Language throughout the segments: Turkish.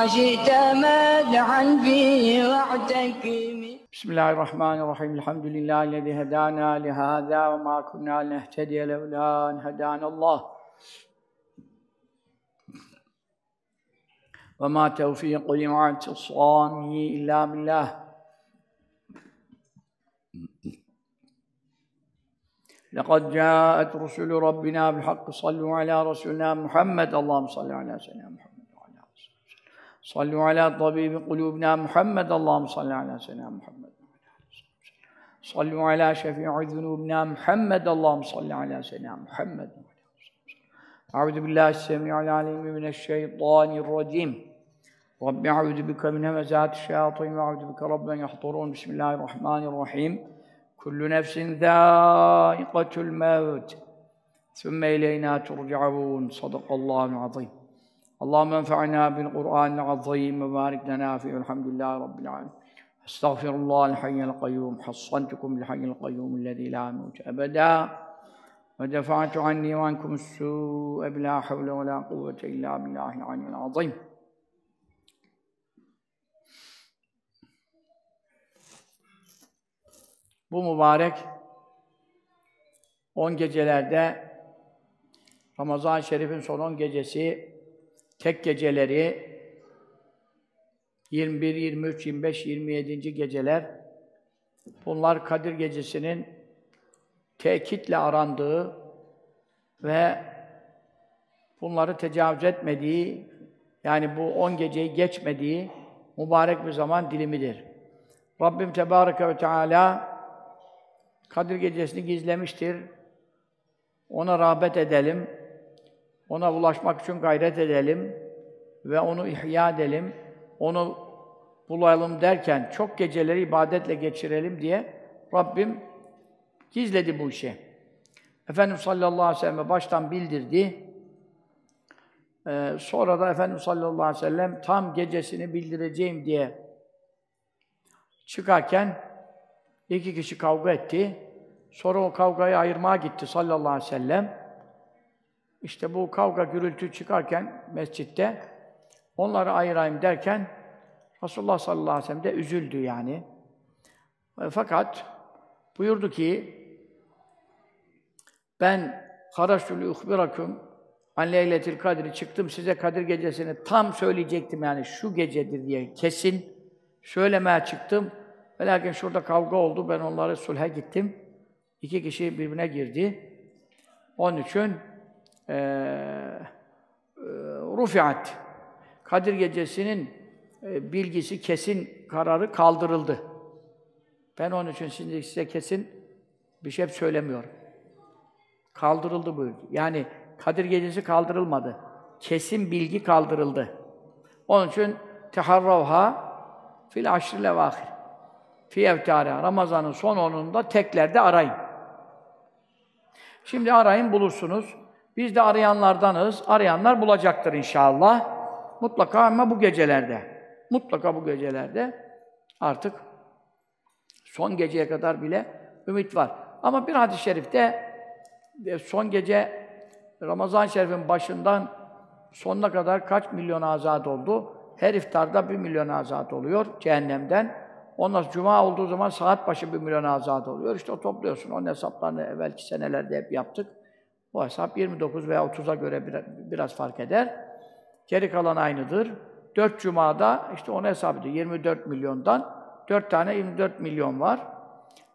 بما شئت مدحا فيه واعتكم بسم الله الرحمن الرحيم. الحمد لله الذي هدانا لهذا وما كنا لنهتدي لولا أن هدانا الله. وما توفيقي مع اعتصامي إلا بالله. لقد جاءت رسل ربنا بالحق. صلوا على رسولنا محمد. اللهم صل على سيدنا محمد. صلوا على طبيب قلوبنا محمد. اللهم صل على سيدنا محمد. صلوا على شفيع ذنوبنا محمد. اللهم صل على سيدنا محمد. أعوذ بالله السميع العليم من الشيطان الرجيم. رب أعوذ بك من همزات الشياطين وأعوذ بك رب أن يحضرون. بسم الله الرحمن الرحيم. كل نفس ذائقة الموت. ثم إلينا ترجعون. صدق الله العظيم. اللهم انفعنا بالقرآن العظيم وبارك لنا فيه الحمد لله رب العالمين استغفر الله الحي القيوم حصنتكم بالحي القيوم الذي لا يموت أبدا ودفعت عني وعنكم السوء بلا حول ولا قوة إلا بالله العلي العظيم Bu mübarek 10 gecelerde Ramazan-ı Şerif'in son 10 gecesi tek geceleri 21, 23, 25, 27. geceler bunlar Kadir Gecesi'nin tekitle arandığı ve bunları tecavüz etmediği yani bu 10 geceyi geçmediği mübarek bir zaman dilimidir. Rabbim Tebareke ve Teala Kadir Gecesi'ni gizlemiştir. Ona rağbet edelim. Ona ulaşmak için gayret edelim. Ve onu ihya edelim. Onu bulalım derken çok geceleri ibadetle geçirelim diye Rabbim gizledi bu işi. Efendimiz sallallahu aleyhi ve sellem baştan bildirdi. Ee, sonra da Efendimiz sallallahu aleyhi ve sellem tam gecesini bildireceğim diye çıkarken İki kişi kavga etti. Sonra o kavgayı ayırmaya gitti sallallahu aleyhi ve sellem. İşte bu kavga gürültü çıkarken mescitte onları ayırayım derken Resulullah sallallahu aleyhi ve sellem de üzüldü yani. E, fakat buyurdu ki ben Haraşul uhbirakum an leyletil kadri çıktım size Kadir gecesini tam söyleyecektim yani şu gecedir diye kesin söylemeye çıktım. Ve lakin şurada kavga oldu, ben onları sulhe gittim. İki kişi birbirine girdi. Onun için rufiat. Kadir Gecesi'nin e, bilgisi, kesin kararı kaldırıldı. Ben onun için şimdi size kesin bir şey söylemiyorum. Kaldırıldı buyurdu. Yani Kadir Gecesi kaldırılmadı. Kesin bilgi kaldırıldı. Onun için teharravha fil aşril evâhir fi evtâriha. Ramazan'ın son onunda teklerde arayın. Şimdi arayın bulursunuz. Biz de arayanlardanız. Arayanlar bulacaktır inşallah. Mutlaka ama bu gecelerde. Mutlaka bu gecelerde artık son geceye kadar bile ümit var. Ama bir hadis-i şerifte e, son gece Ramazan-ı Şerif'in başından sonuna kadar kaç milyon azat oldu? Her iftarda bir milyon azat oluyor cehennemden. Ondan sonra cuma olduğu zaman saat başı bir milyon azat oluyor. İşte o topluyorsun. Onun hesaplarını evvelki senelerde hep yaptık. O hesap 29 veya 30'a göre biraz fark eder. Geri kalan aynıdır. 4 cumada işte onu hesap ediyor. 24 milyondan 4 tane 24 milyon var.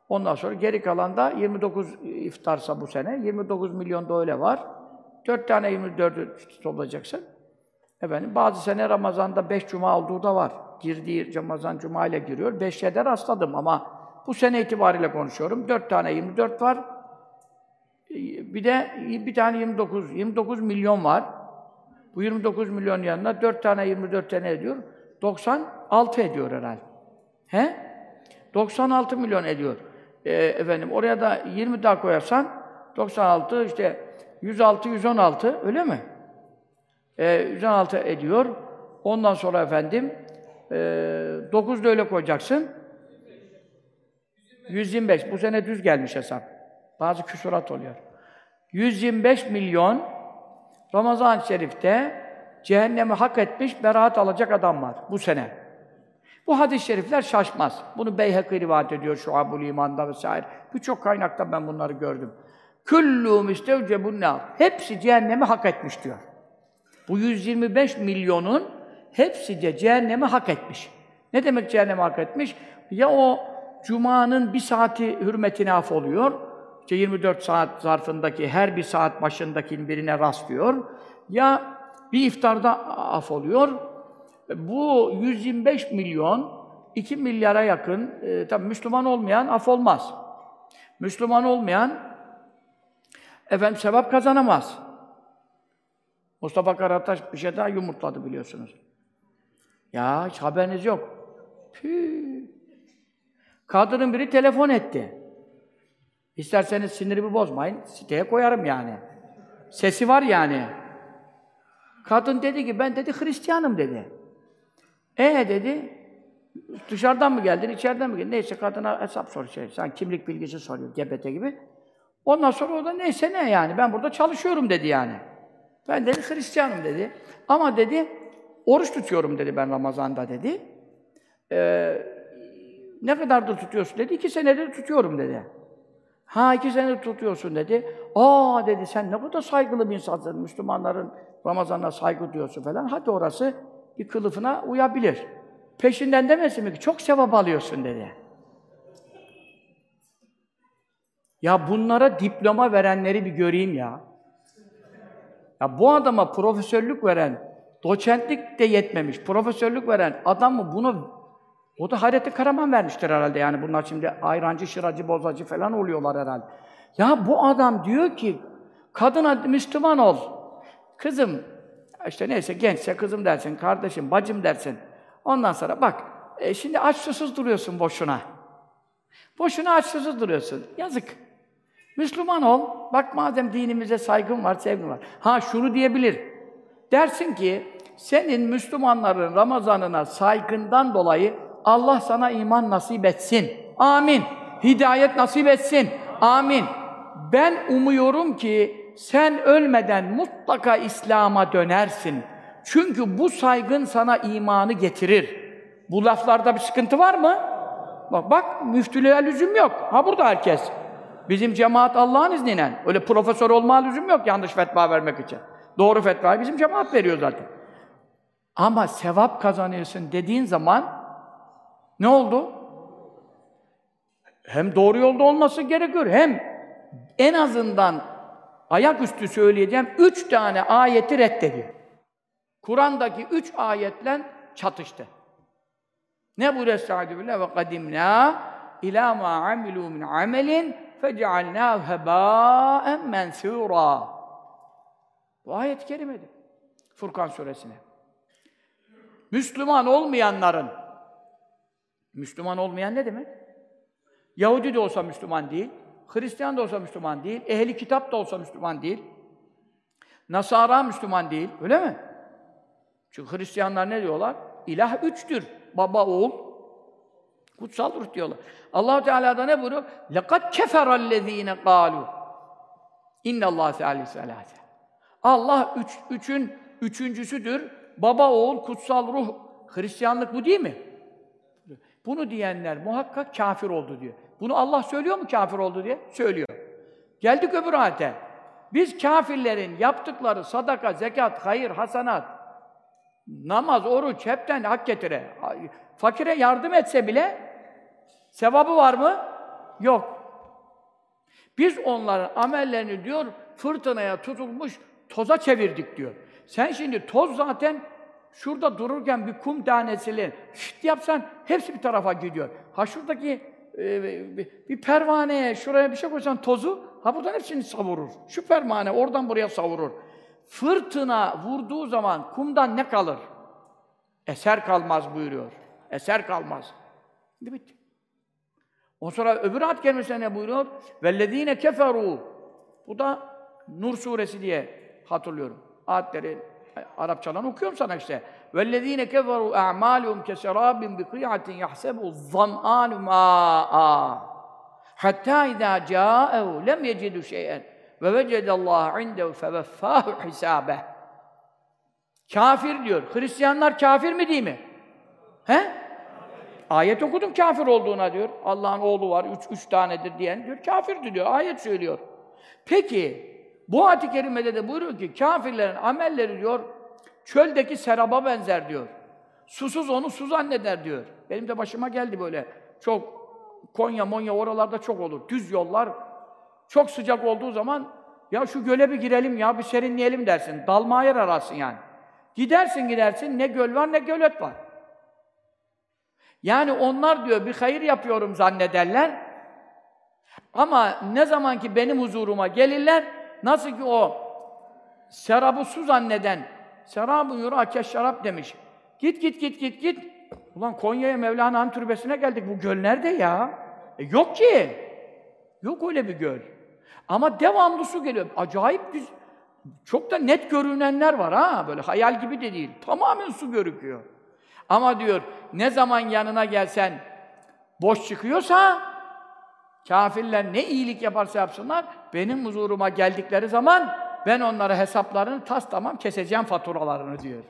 Ondan sonra geri kalan da 29 iftarsa bu sene 29 milyon da öyle var. 4 tane 24'ü toplayacaksın. Efendim bazı sene Ramazan'da 5 cuma olduğu da var girdiği Ramazan Cuma ile giriyor. Beşe de rastladım ama bu sene itibariyle konuşuyorum. Dört tane 24 var. Bir de bir tane 29, 29 milyon var. Bu 29 milyon yanına 4 tane 24 tane ediyor. 96 ediyor herhalde. He? 96 milyon ediyor. Ee, efendim oraya da 20 daha koyarsan 96 işte 106 116 öyle mi? Ee, 116 ediyor. Ondan sonra efendim e, 9 da öyle koyacaksın. 125. Bu sene düz gelmiş hesap. Bazı küsurat oluyor. 125 milyon Ramazan-ı Şerif'te cehennemi hak etmiş, beraat alacak adam var bu sene. Bu hadis-i şerifler şaşmaz. Bunu Beyhekî rivayet ediyor Şuab-ül İman'da vesaire. Birçok kaynakta ben bunları gördüm. Küllû müstevcebun nâr. Hepsi cehennemi hak etmiş diyor. Bu 125 milyonun hepsi de cehennemi hak etmiş. Ne demek cehennemi hak etmiş? Ya o Cuma'nın bir saati hürmetine af oluyor, işte 24 saat zarfındaki her bir saat başındaki birine rastlıyor, ya bir iftarda af oluyor. Bu 125 milyon, 2 milyara yakın, e, tabii Müslüman olmayan af olmaz. Müslüman olmayan, efendim sevap kazanamaz. Mustafa Karataş bir şey daha yumurtladı biliyorsunuz. Ya hiç haberiniz yok. Kadının biri telefon etti. İsterseniz sinirimi bozmayın, siteye koyarım yani. Sesi var yani. Kadın dedi ki, ben dedi Hristiyanım dedi. E dedi, dışarıdan mı geldin, içeriden mi geldin? Neyse kadına hesap soruyor, şey, sen kimlik bilgisi soruyor, GBT gibi. Ondan sonra o da neyse ne yani, ben burada çalışıyorum dedi yani. Ben dedi Hristiyanım dedi. Ama dedi, oruç tutuyorum dedi ben Ramazan'da dedi. Ee, ne kadardır tutuyorsun dedi. İki senedir tutuyorum dedi. Ha iki senedir tutuyorsun dedi. Aa dedi sen ne kadar saygılı bir insansın. Müslümanların Ramazan'a saygı diyorsun falan. Hadi orası bir kılıfına uyabilir. Peşinden demesin mi ki çok sevap alıyorsun dedi. Ya bunlara diploma verenleri bir göreyim ya. Ya bu adama profesörlük veren, doçentlik de yetmemiş, profesörlük veren adam mı bunu o da Hayrettin Karaman vermiştir herhalde yani bunlar şimdi ayrancı, şıracı, bozacı falan oluyorlar herhalde. Ya bu adam diyor ki kadına Müslüman ol. Kızım işte neyse gençse kızım dersin, kardeşim, bacım dersin. Ondan sonra bak e, şimdi aç susuz duruyorsun boşuna. Boşuna aç susuz duruyorsun. Yazık. Müslüman ol. Bak madem dinimize saygın var, sevgin var. Ha şunu diyebilir. Dersin ki senin Müslümanların Ramazanına saygından dolayı Allah sana iman nasip etsin. Amin. Hidayet nasip etsin. Amin. Ben umuyorum ki sen ölmeden mutlaka İslam'a dönersin. Çünkü bu saygın sana imanı getirir. Bu laflarda bir sıkıntı var mı? Bak bak müftülüğe lüzum yok. Ha burada herkes. Bizim cemaat Allah'ın izniyle. Öyle profesör olma lüzum yok yanlış fetva vermek için. Doğru fetvayı bizim cemaat veriyor zaten. Ama sevap kazanıyorsun dediğin zaman ne oldu? Hem doğru yolda olması gerekiyor, hem en azından ayaküstü söyleyeceğim üç tane ayeti reddediyor. Kur'an'daki üç ayetle çatıştı. Ne bu Estaizu billah ve kadimna ila ma amilu min amelin fecealnâhu hebâen mensûrâ. Bu ayet-i. Furkan suresine. Müslüman olmayanların Müslüman olmayan ne demek? Yahudi de olsa Müslüman değil, Hristiyan da olsa Müslüman değil, ehli kitap da olsa Müslüman değil, Nasara Müslüman değil, öyle mi? Çünkü Hristiyanlar ne diyorlar? İlah üçtür. Baba, oğul, kutsal ruh diyorlar. Allah Teala da ne buyuruyor? لَقَدْ كَفَرَ الَّذ۪ينَ قَالُوا اِنَّ اللّٰهِ سَالِسَ سَلَاسَ Allah üç, üçün üçüncüsüdür. Baba, oğul, kutsal ruh. Hristiyanlık bu değil mi? Bunu diyenler muhakkak kafir oldu diyor. Bunu Allah söylüyor mu kafir oldu diye? Söylüyor. Geldik öbür ayete. Biz kafirlerin yaptıkları sadaka, zekat, hayır, hasanat, namaz, oruç hepten hak getire. Fakire yardım etse bile sevabı var mı? Yok. Biz onların amellerini diyor fırtınaya tutulmuş toza çevirdik diyor. Sen şimdi toz zaten şurada dururken bir kum tanesiyle şıt yapsan hepsi bir tarafa gidiyor. Ha şuradaki e, bir, bir pervaneye şuraya bir şey koysan tozu ha buradan hepsini savurur. Şu pervane oradan buraya savurur. Fırtına vurduğu zaman kumdan ne kalır? Eser kalmaz buyuruyor. Eser kalmaz. Şimdi bitti. O sonra öbür ayet kerimesinde ne buyuruyor? وَالَّذ۪ينَ keferu. Bu da Nur suresi diye hatırlıyorum. Ayetleri Arapçadan okuyorum sana işte. وَالَّذ۪ينَ كَفَرُوا اَعْمَالُهُمْ كَسَرَابٍ بِقِيعَةٍ يَحْسَبُ الظَّمْآنُ مَاءً حَتَّى اِذَا جَاءَهُ لَمْ يَجِدُ شَيْئًا وَوَجَدَ اللّٰهَ عِنْدَهُ فَوَفَّاهُ حِسَابَهُ Kafir diyor. Hristiyanlar kafir mi değil mi? He? Ayet okudum kafir olduğuna diyor. Allah'ın oğlu var, üç, üç tanedir diyen diyor. Kafirdir diyor. Ayet söylüyor. Peki, bu ayet-i kerimede de buyuruyor ki kafirlerin amelleri diyor çöldeki seraba benzer diyor. Susuz onu su zanneder diyor. Benim de başıma geldi böyle. Çok Konya, Monya oralarda çok olur. Düz yollar. Çok sıcak olduğu zaman ya şu göle bir girelim ya bir serinleyelim dersin. Dalmaya yer ararsın yani. Gidersin gidersin ne göl var ne gölet var. Yani onlar diyor bir hayır yapıyorum zannederler. Ama ne zaman ki benim huzuruma gelirler, nasıl ki o serabı su zanneden, serabı yura şarap demiş. Git git git git git. Ulan Konya'ya Mevlana'nın türbesine geldik. Bu göl nerede ya? E, yok ki. Yok öyle bir göl. Ama devamlı su geliyor. Acayip güzel. Çok da net görünenler var ha. Böyle hayal gibi de değil. Tamamen su görüküyor. Ama diyor ne zaman yanına gelsen boş çıkıyorsa kafirler ne iyilik yaparsa yapsınlar benim huzuruma geldikleri zaman ben onlara hesaplarını tas tamam keseceğim faturalarını diyor.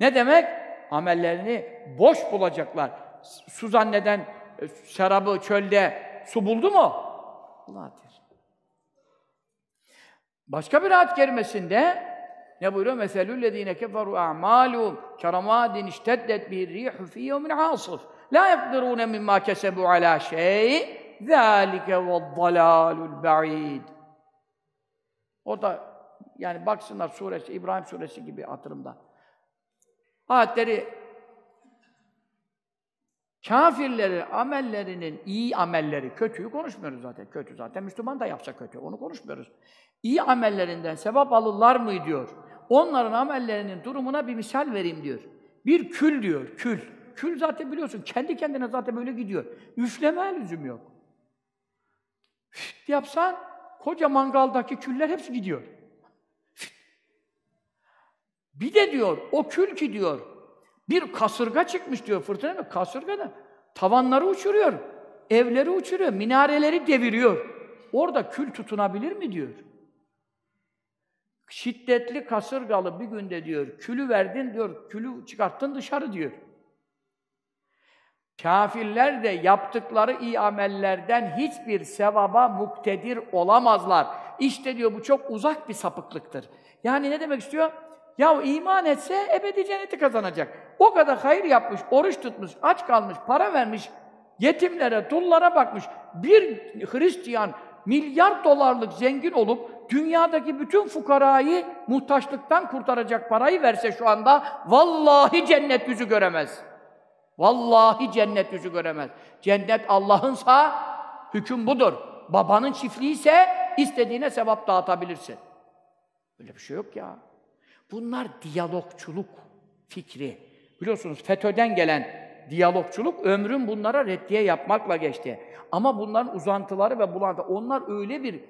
Ne demek? Amellerini boş bulacaklar. Su zanneden e, şarabı çölde su buldu mu? Allah diyor. Başka bir ayet kerimesinde ne buyuruyor? Meselüllezine keferu a'malum keramadin işteddet bir rihu fi yevmin asif. La yakdirune mimma kesebu ala şey. Zalike ve'd-dalalul ba'id. O da yani baksınlar suresi İbrahim suresi gibi hatırımda. Ayetleri Kafirleri, amellerinin iyi amelleri, kötüyü konuşmuyoruz zaten. Kötü zaten Müslüman da yapsa kötü, onu konuşmuyoruz. İyi amellerinden sevap alırlar mı diyor. Onların amellerinin durumuna bir misal vereyim diyor. Bir kül diyor, kül. Kül zaten biliyorsun, kendi kendine zaten böyle gidiyor. Üfleme lüzum yok. Fit yapsan, koca mangaldaki küller hepsi gidiyor. Bir de diyor, o kül ki diyor, bir kasırga çıkmış diyor fırtına mı? Kasırga da tavanları uçuruyor, evleri uçuruyor, minareleri deviriyor. Orada kül tutunabilir mi diyor. Şiddetli kasırgalı bir günde diyor, külü verdin diyor, külü çıkarttın dışarı diyor. Kafirler de yaptıkları iyi amellerden hiçbir sevaba muktedir olamazlar. İşte diyor bu çok uzak bir sapıklıktır. Yani ne demek istiyor? Ya iman etse ebedi cenneti kazanacak. O kadar hayır yapmış, oruç tutmuş, aç kalmış, para vermiş, yetimlere, dullara bakmış. Bir Hristiyan milyar dolarlık zengin olup dünyadaki bütün fukarayı muhtaçlıktan kurtaracak parayı verse şu anda vallahi cennet yüzü göremez. Vallahi cennet yüzü göremez. Cennet Allah'ınsa hüküm budur. Babanın çiftliği ise istediğine sevap dağıtabilirsin. Öyle bir şey yok ya. Bunlar diyalogçuluk fikri. Biliyorsunuz FETÖ'den gelen diyalogçuluk ömrüm bunlara reddiye yapmakla geçti. Ama bunların uzantıları ve bulantı, onlar öyle bir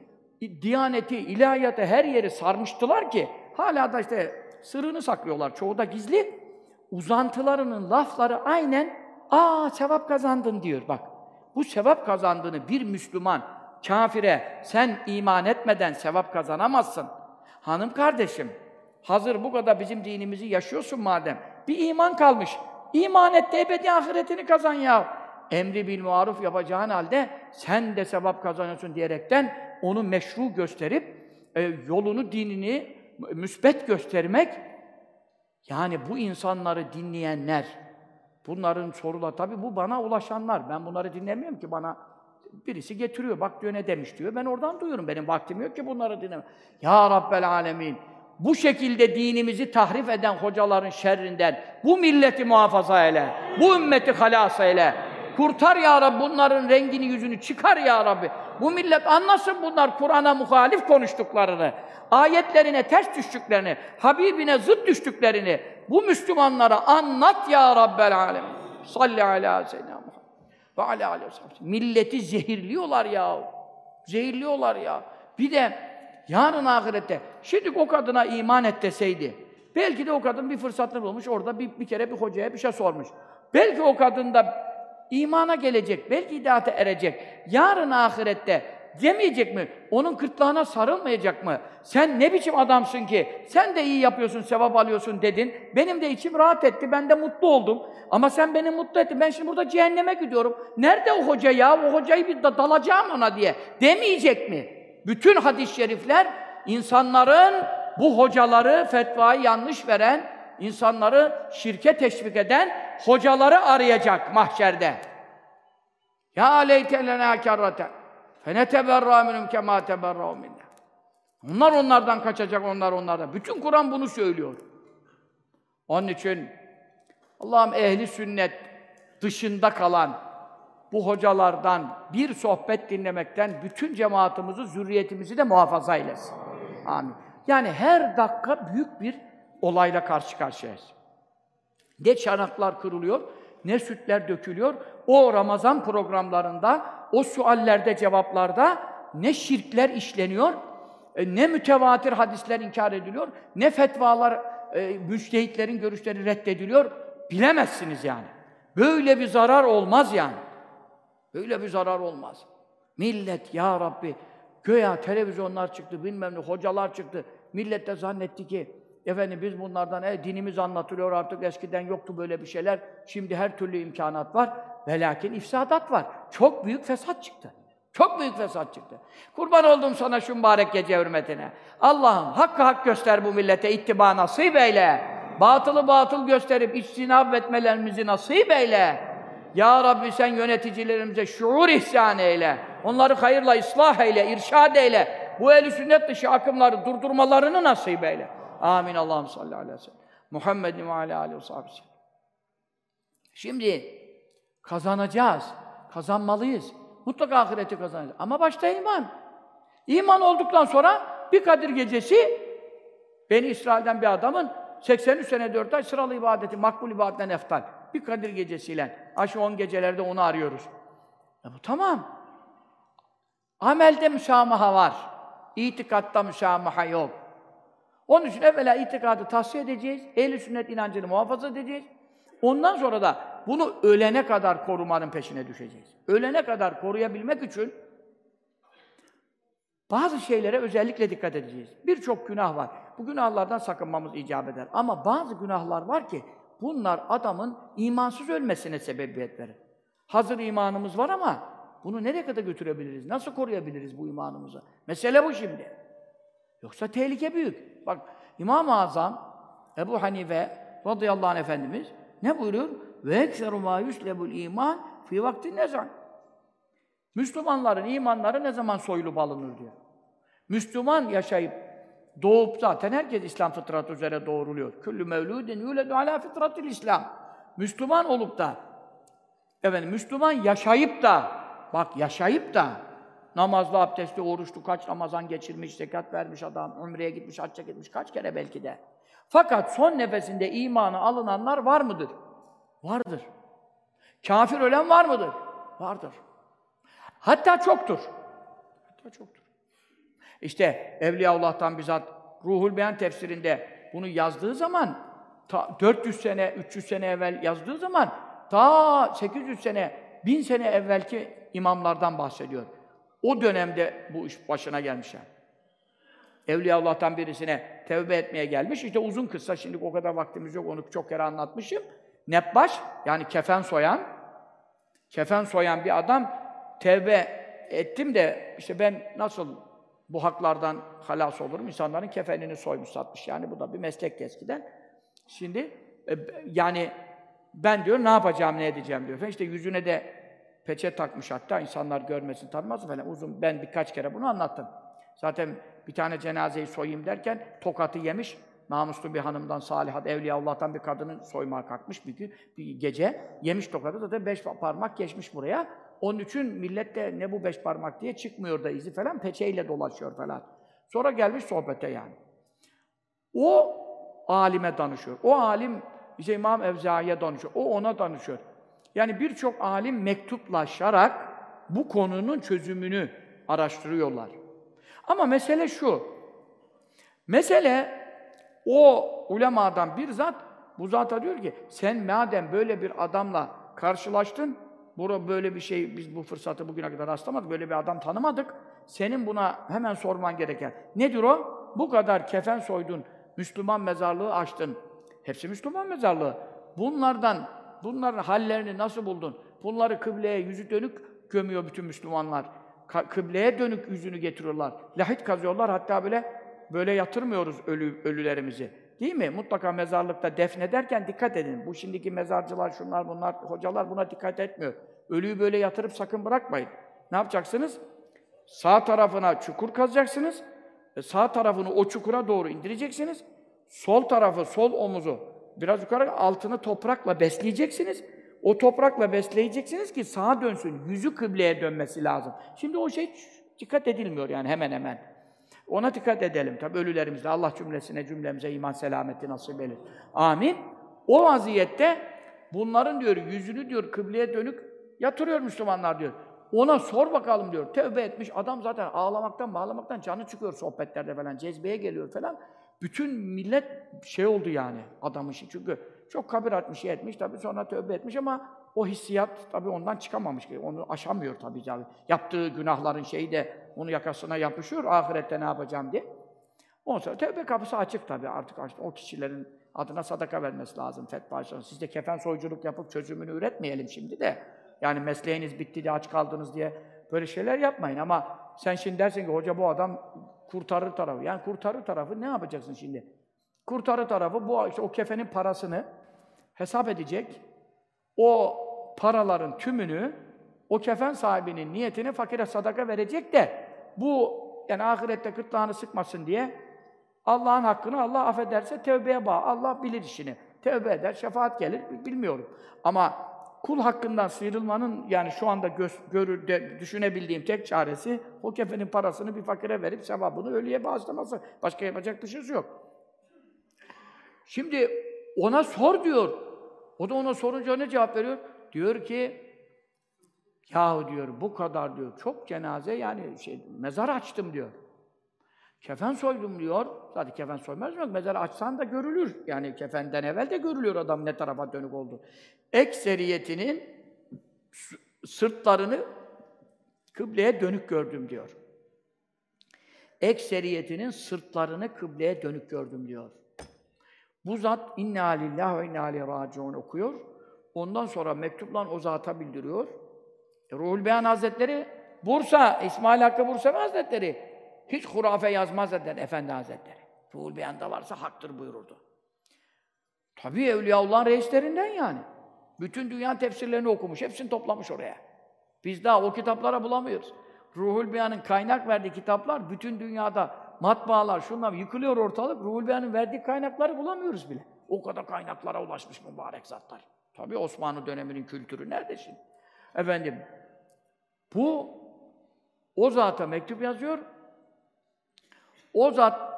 diyaneti, ilahiyatı her yeri sarmıştılar ki hala da işte sırrını saklıyorlar. Çoğu da gizli. Uzantılarının lafları aynen ''Aa sevap kazandın'' diyor bak. Bu sevap kazandığını bir Müslüman kafire sen iman etmeden sevap kazanamazsın. Hanım kardeşim, Hazır bu kadar bizim dinimizi yaşıyorsun madem. Bir iman kalmış. İman et de ebedi ahiretini kazan ya. Emri bil maruf yapacağın halde sen de sevap kazanıyorsun diyerekten onu meşru gösterip e, yolunu, dinini müsbet göstermek yani bu insanları dinleyenler bunların sorular tabi bu bana ulaşanlar. Ben bunları dinlemiyorum ki bana birisi getiriyor. Bak diyor ne demiş diyor. Ben oradan duyuyorum. Benim vaktim yok ki bunları dinlemem. Ya Rabbel Alemin bu şekilde dinimizi tahrif eden hocaların şerrinden bu milleti muhafaza eyle, bu ümmeti halas eyle. Kurtar ya Rabbi bunların rengini yüzünü çıkar ya Rabbi. Bu millet anlasın bunlar Kur'an'a muhalif konuştuklarını, ayetlerine ters düştüklerini, Habibine zıt düştüklerini bu Müslümanlara anlat ya Rabbel alem. Salli ala seyyidina Muhammed ve ala aleyhi. Milleti zehirliyorlar ya. Zehirliyorlar ya. Bir de yarın ahirette şimdi o kadına iman et deseydi belki de o kadın bir fırsatını bulmuş orada bir, bir kere bir hocaya bir şey sormuş. Belki o kadın da imana gelecek, belki hidayete erecek. Yarın ahirette demeyecek mi? Onun kırtlağına sarılmayacak mı? Sen ne biçim adamsın ki? Sen de iyi yapıyorsun, sevap alıyorsun dedin. Benim de içim rahat etti, ben de mutlu oldum. Ama sen beni mutlu ettin. Ben şimdi burada cehenneme gidiyorum. Nerede o hoca ya? O hocayı bir da dalacağım ona diye. Demeyecek mi? Bütün hadis-i şerifler insanların bu hocaları fetvayı yanlış veren, insanları şirke teşvik eden hocaları arayacak mahşerde. Ya leyte lena kerreten feneteberra minhum kema teberra minna. Onlar onlardan kaçacak, onlar onlardan. Bütün Kur'an bunu söylüyor. Onun için Allah'ım ehli sünnet dışında kalan bu hocalardan bir sohbet dinlemekten bütün cemaatimizi, zürriyetimizi de muhafaza eylesin. Amin. Yani her dakika büyük bir olayla karşı karşıyayız. Ne çanaklar kırılıyor, ne sütler dökülüyor. O Ramazan programlarında, o suallerde, cevaplarda ne şirkler işleniyor, e, ne mütevatir hadisler inkar ediliyor, ne fetvalar, e, müştehitlerin görüşleri reddediliyor. Bilemezsiniz yani. Böyle bir zarar olmaz yani. Böyle bir zarar olmaz. Millet ya Rabbi göya televizyonlar çıktı, bilmem ne hocalar çıktı. Millet de zannetti ki efendim biz bunlardan e, dinimiz anlatılıyor artık eskiden yoktu böyle bir şeyler. Şimdi her türlü imkanat var. Ve lakin ifsadat var. Çok büyük fesat çıktı. Çok büyük fesat çıktı. Kurban oldum sana şu mübarek gece hürmetine. Allah'ım hakkı hak göster bu millete, ittiba nasip eyle. Batılı batıl gösterip içtinab etmelerimizi nasip eyle. Ya Rabbi sen yöneticilerimize şuur ihsan eyle. Onları hayırla ıslah eyle, irşad eyle. Bu ehl sünnet dışı akımları durdurmalarını nasip eyle. Amin. Allah'ım salli aleyhi ve sellem. Muhammedin ve aleyhi aleyhi ve sellem. Şimdi kazanacağız. Kazanmalıyız. Mutlaka ahireti kazanacağız. Ama başta iman. İman olduktan sonra bir Kadir gecesi Beni İsrail'den bir adamın 83 sene 4 ay sıralı ibadeti, makbul ibadetten eftal. Bir Kadir gecesiyle. Aşı 10 gecelerde onu arıyoruz. E bu tamam. Amelde müsamaha var. İtikatta müsamaha yok. Onun için evvela itikadı tahsiye edeceğiz. Ehl-i sünnet inancını muhafaza edeceğiz. Ondan sonra da bunu ölene kadar korumanın peşine düşeceğiz. Ölene kadar koruyabilmek için bazı şeylere özellikle dikkat edeceğiz. Birçok günah var. Bu günahlardan sakınmamız icap eder. Ama bazı günahlar var ki bunlar adamın imansız ölmesine sebebiyet verir. Hazır imanımız var ama bunu nereye kadar götürebiliriz? Nasıl koruyabiliriz bu imanımızı? Mesele bu şimdi. Yoksa tehlike büyük. Bak İmam-ı Azam Ebu Hanife radıyallahu anh Efendimiz ne buyuruyor? Ve ekseru ma yuslebul iman fi vaktin nezan. Müslümanların imanları ne zaman soyulup alınır diyor. Müslüman yaşayıp doğup zaten herkes İslam fıtratı üzere doğruluyor. Küllü mevludin yuledu ala fıtratil İslam. Müslüman olup da efendim Müslüman yaşayıp da bak yaşayıp da namazlı, abdestli, oruçlu, kaç Ramazan geçirmiş, zekat vermiş adam, umreye gitmiş, hacca gitmiş, kaç kere belki de. Fakat son nefesinde imanı alınanlar var mıdır? Vardır. Kafir ölen var mıdır? Vardır. Hatta çoktur. Hatta çoktur. İşte Evliyaullah'tan bizzat Ruhul Beyan tefsirinde bunu yazdığı zaman ta 400 sene, 300 sene evvel yazdığı zaman ta 800 sene, 1000 sene evvelki imamlardan bahsediyor. O dönemde bu iş başına gelmiş yani. Evliyaullah'tan birisine tevbe etmeye gelmiş. İşte uzun kısa, şimdi o kadar vaktimiz yok, onu çok kere anlatmışım. Nebbaş, yani kefen soyan, kefen soyan bir adam tevbe ettim de işte ben nasıl bu haklardan halas olurum? İnsanların kefenini soymuş, satmış. Yani bu da bir meslek eskiden. Şimdi e, yani ben diyor ne yapacağım, ne edeceğim diyor. İşte yüzüne de peçe takmış hatta insanlar görmesin, tanımaz falan. Uzun ben birkaç kere bunu anlattım. Zaten bir tane cenazeyi soyayım derken tokatı yemiş, namuslu bir hanımdan, salihat, evliyaullah'tan bir kadının soymaya kalkmış bir, gün, bir gece. Yemiş tokadı da beş parmak geçmiş buraya. Onun için millet de ne bu beş parmak diye çıkmıyor da izi falan, peçeyle dolaşıyor falan. Sonra gelmiş sohbete yani. O alime danışıyor. O alim işte İmam Evzai'ye danışıyor. O ona danışıyor. Yani birçok alim mektuplaşarak bu konunun çözümünü araştırıyorlar. Ama mesele şu. Mesele o ulemadan bir zat bu zata diyor ki sen madem böyle bir adamla karşılaştın Bura böyle bir şey, biz bu fırsatı bugüne kadar rastlamadık, böyle bir adam tanımadık. Senin buna hemen sorman gereken. Nedir o? Bu kadar kefen soydun, Müslüman mezarlığı açtın. Hepsi Müslüman mezarlığı. Bunlardan, bunların hallerini nasıl buldun? Bunları kıbleye yüzü dönük gömüyor bütün Müslümanlar. Ka kıbleye dönük yüzünü getiriyorlar. Lahit kazıyorlar, hatta böyle böyle yatırmıyoruz ölü, ölülerimizi. Değil mi? Mutlaka mezarlıkta defnederken dikkat edin. Bu şimdiki mezarcılar, şunlar bunlar, hocalar buna dikkat etmiyor. Ölüyü böyle yatırıp sakın bırakmayın. Ne yapacaksınız? Sağ tarafına çukur kazacaksınız. E, sağ tarafını o çukura doğru indireceksiniz. Sol tarafı, sol omuzu biraz yukarı altını toprakla besleyeceksiniz. O toprakla besleyeceksiniz ki sağa dönsün. Yüzü kıbleye dönmesi lazım. Şimdi o şey dikkat edilmiyor yani hemen hemen. Ona dikkat edelim. Tabi ölülerimizle Allah cümlesine cümlemize iman selameti nasip eylesin. Amin. O vaziyette bunların diyor yüzünü diyor kıbleye dönük yatırıyor Müslümanlar diyor. Ona sor bakalım diyor. Tevbe etmiş adam zaten ağlamaktan, bağlamaktan canı çıkıyor sohbetlerde falan. Cezbeye geliyor falan. Bütün millet şey oldu yani adamın şey. Çünkü çok kabir atmış, şey etmiş tabii sonra tövbe etmiş ama o hissiyat tabii ondan çıkamamış. Onu aşamıyor tabii. Yani. Yaptığı günahların şeyi de onu yakasına yapışıyor. Ahirette ne yapacağım diye. Ondan sonra tövbe kapısı açık tabii artık açtı. O kişilerin adına sadaka vermesi lazım fetva Siz de kefen soyculuk yapıp çözümünü üretmeyelim şimdi de. Yani mesleğiniz bitti diye aç kaldınız diye böyle şeyler yapmayın ama sen şimdi dersin ki hoca bu adam kurtarır tarafı. Yani kurtarır tarafı ne yapacaksın şimdi? Kurtarır tarafı bu işte o kefenin parasını hesap edecek. O paraların tümünü o kefen sahibinin niyetini fakire sadaka verecek de bu yani ahirette gırtlağını sıkmasın diye Allah'ın hakkını Allah affederse tevbeye bağ. Allah bilir işini. Tevbe eder, şefaat gelir, bilmiyorum. Ama kul hakkından sıyrılmanın yani şu anda göz, görür, de, düşünebildiğim tek çaresi o kefenin parasını bir fakire verip sevabını ölüye bağışlaması. Başka yapacak bir şey yok. Şimdi ona sor diyor. O da ona sorunca ne cevap veriyor? Diyor ki yahu diyor bu kadar diyor çok cenaze yani şey mezar açtım diyor. Kefen soydum diyor. Zaten kefen soymaz mı? Mezar açsan da görülür. Yani kefenden evvel de görülüyor adam ne tarafa dönük oldu. Ekseriyetinin sırtlarını kıbleye dönük gördüm diyor. Ekseriyetinin sırtlarını kıbleye dönük gördüm diyor. Bu zat inna lillahi ve inna ileyhi okuyor. Ondan sonra mektupla o zata bildiriyor. Ruhul Beyan Hazretleri Bursa, İsmail Hakkı Bursa Hazretleri hiç hurafe yazmaz zaten Efendi Hazretleri. Ruhul Beyan'da varsa haktır buyururdu. Tabii Evliyaullah'ın reislerinden yani. Bütün dünya tefsirlerini okumuş, hepsini toplamış oraya. Biz daha o kitaplara bulamıyoruz. Ruhul Beyan'ın kaynak verdiği kitaplar bütün dünyada matbaalar, şunlar yıkılıyor ortalık. Ruhul Beyan'ın verdiği kaynakları bulamıyoruz bile. O kadar kaynaklara ulaşmış mübarek zatlar. Tabii Osmanlı döneminin kültürü nerede şimdi? Efendim, bu o zata mektup yazıyor. O zat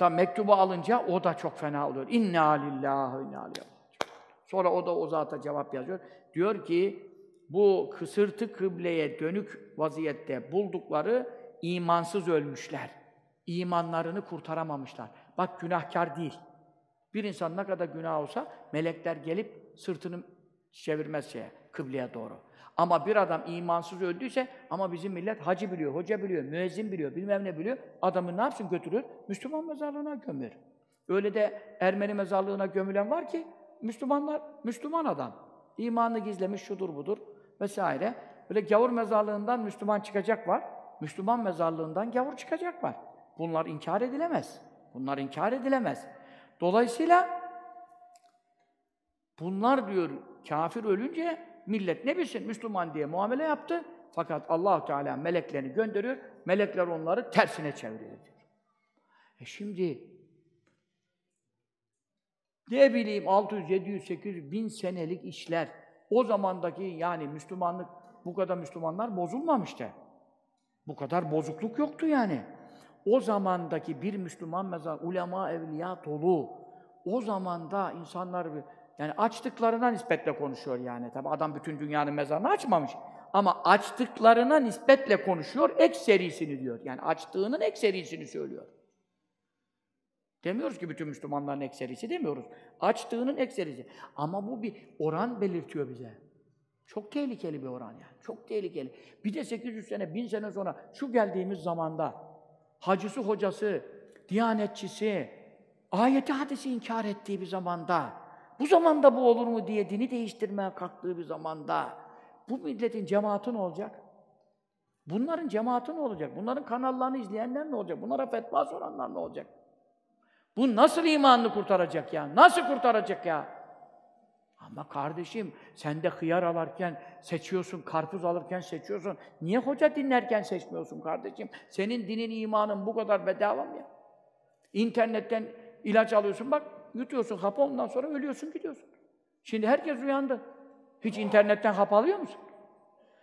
da mektubu alınca o da çok fena oluyor. İnna lillahi inna Sonra o da o zata cevap yazıyor. Diyor ki bu kısırtı kıbleye dönük vaziyette buldukları imansız ölmüşler. İmanlarını kurtaramamışlar. Bak günahkar değil. Bir insan ne kadar günah olsa melekler gelip sırtını çevirmez şeye, kıbleye doğru. Ama bir adam imansız öldüyse ama bizim millet hacı biliyor, hoca biliyor, müezzin biliyor, bilmem ne biliyor. Adamı ne yapsın götürür? Müslüman mezarlığına gömür. Öyle de Ermeni mezarlığına gömülen var ki Müslümanlar, Müslüman adam. İmanını gizlemiş şudur budur vesaire. Böyle gavur mezarlığından Müslüman çıkacak var. Müslüman mezarlığından gavur çıkacak var. Bunlar inkar edilemez. Bunlar inkar edilemez. Dolayısıyla bunlar diyor kafir ölünce millet ne bilsin Müslüman diye muamele yaptı. Fakat allah Teala meleklerini gönderiyor. Melekler onları tersine çeviriyor. E şimdi ne bileyim 600, 700, 800 bin senelik işler. O zamandaki yani Müslümanlık, bu kadar Müslümanlar bozulmamıştı. Bu kadar bozukluk yoktu yani. O zamandaki bir Müslüman mezar, ulema, evliya dolu. O zamanda insanlar yani açtıklarına nispetle konuşuyor yani. Tabi adam bütün dünyanın mezarını açmamış. Ama açtıklarına nispetle konuşuyor, ekserisini diyor. Yani açtığının ekserisini söylüyor. Demiyoruz ki bütün Müslümanların ekserisi demiyoruz. Açtığının ekserisi. Ama bu bir oran belirtiyor bize. Çok tehlikeli bir oran yani. Çok tehlikeli. Bir de 800 sene, 1000 sene sonra şu geldiğimiz zamanda hacısı, hocası, diyanetçisi, ayeti hadisi inkar ettiği bir zamanda, bu zamanda bu olur mu diye dini değiştirmeye kalktığı bir zamanda, bu milletin cemaati ne olacak? Bunların cemaati ne olacak? Bunların kanallarını izleyenler ne olacak? Bunlara fetva soranlar ne olacak? Bu nasıl imanını kurtaracak ya? Nasıl kurtaracak ya? Ama kardeşim, sen de hıyar alırken seçiyorsun, karpuz alırken seçiyorsun. Niye hoca dinlerken seçmiyorsun kardeşim? Senin dinin, imanın bu kadar bedava mı ya? İnternetten ilaç alıyorsun, bak yutuyorsun hapı, ondan sonra ölüyorsun, gidiyorsun. Şimdi herkes uyandı. Hiç internetten hap alıyor musun?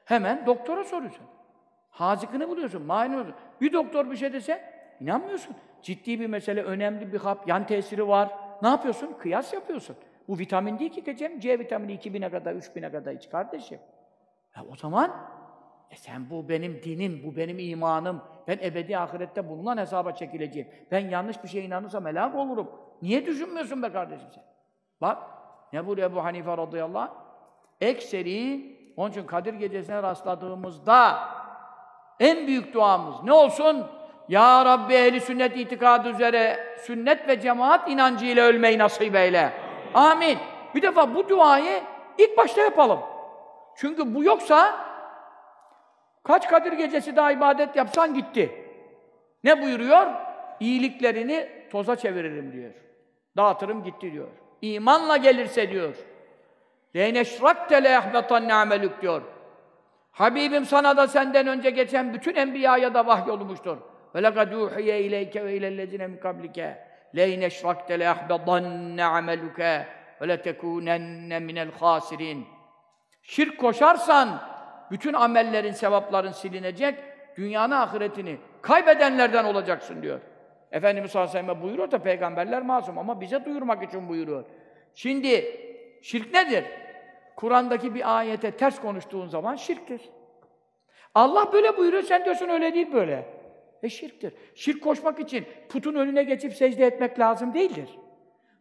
Hemen doktora soruyorsun. Hazıkını buluyorsun, muayene. Bir doktor bir şey dese, inanmıyorsun. Ciddi bir mesele, önemli bir hap, yan tesiri var. Ne yapıyorsun? Kıyas yapıyorsun. Bu vitamin değil ki geçeceğim. C vitamini 2000'e kadar, 3000'e kadar iç kardeşim. Ya o zaman e sen bu benim dinim, bu benim imanım. Ben ebedi ahirette bulunan hesaba çekileceğim. Ben yanlış bir şeye inanırsam helak olurum. Niye düşünmüyorsun be kardeşim sen? Bak, ne buyuruyor Ebu Hanife radıyallahu anh? Ekseri, onun için Kadir gecesine rastladığımızda en büyük duamız ne olsun? Ya Rabbi ehli sünnet itikadı üzere sünnet ve cemaat inancıyla ölmeyi nasip eyle. Amin. Bir defa bu duayı ilk başta yapalım. Çünkü bu yoksa kaç Kadir gecesi daha ibadet yapsan gitti. Ne buyuruyor? İyiliklerini toza çeviririm diyor. Dağıtırım gitti diyor. İmanla gelirse diyor. Leyneşrakte leyahbetanne amelük diyor. Habibim sana da senden önce geçen bütün enbiyaya da vahyolmuştur. Ve lekad uhiye ileyke ve ilellezine min kablike leyneşrakte leyahbetanne ameluke ve letekunenne minel hasirin. Şirk koşarsan bütün amellerin, sevapların silinecek, dünyanın ahiretini kaybedenlerden olacaksın diyor. Efendimiz sallallahu aleyhi ve buyuruyor da peygamberler masum ama bize duyurmak için buyuruyor. Şimdi şirk nedir? Kur'an'daki bir ayete ters konuştuğun zaman şirktir. Allah böyle buyuruyor, sen diyorsun öyle değil böyle. E şirktir. Şirk koşmak için putun önüne geçip secde etmek lazım değildir.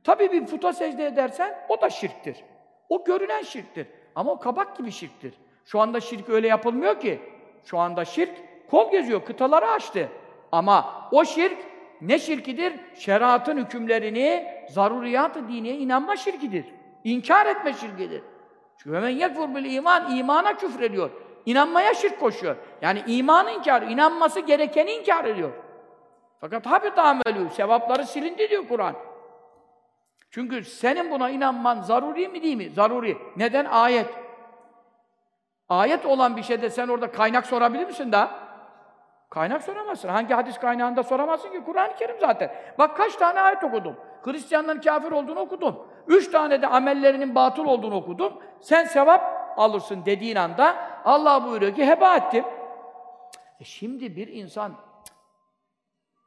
Tabii bir puta secde edersen o da şirktir. O görünen şirktir. Ama o kabak gibi şirktir. Şu anda şirk öyle yapılmıyor ki. Şu anda şirk kol geziyor, kıtaları açtı. Ama o şirk ne şirkidir? Şeriatın hükümlerini, zaruriyat-ı diniye inanma şirkidir. İnkar etme şirkidir. Çünkü hemen yekfur bil iman, imana küfrediyor. İnanmaya şirk koşuyor. Yani imanı inkar, inanması gerekeni inkar ediyor. Fakat habit amelü, sevapları silindi diyor Kur'an. Çünkü senin buna inanman zaruri mi değil mi? Zaruri. Neden? Ayet. Ayet olan bir şeyde sen orada kaynak sorabilir misin daha? Kaynak soramazsın. Hangi hadis kaynağında soramazsın ki? Kur'an-ı Kerim zaten. Bak kaç tane ayet okudum. Hristiyanların kafir olduğunu okudum. Üç tane de amellerinin batıl olduğunu okudum. Sen sevap alırsın dediğin anda Allah buyuruyor ki heba ettim. E şimdi bir insan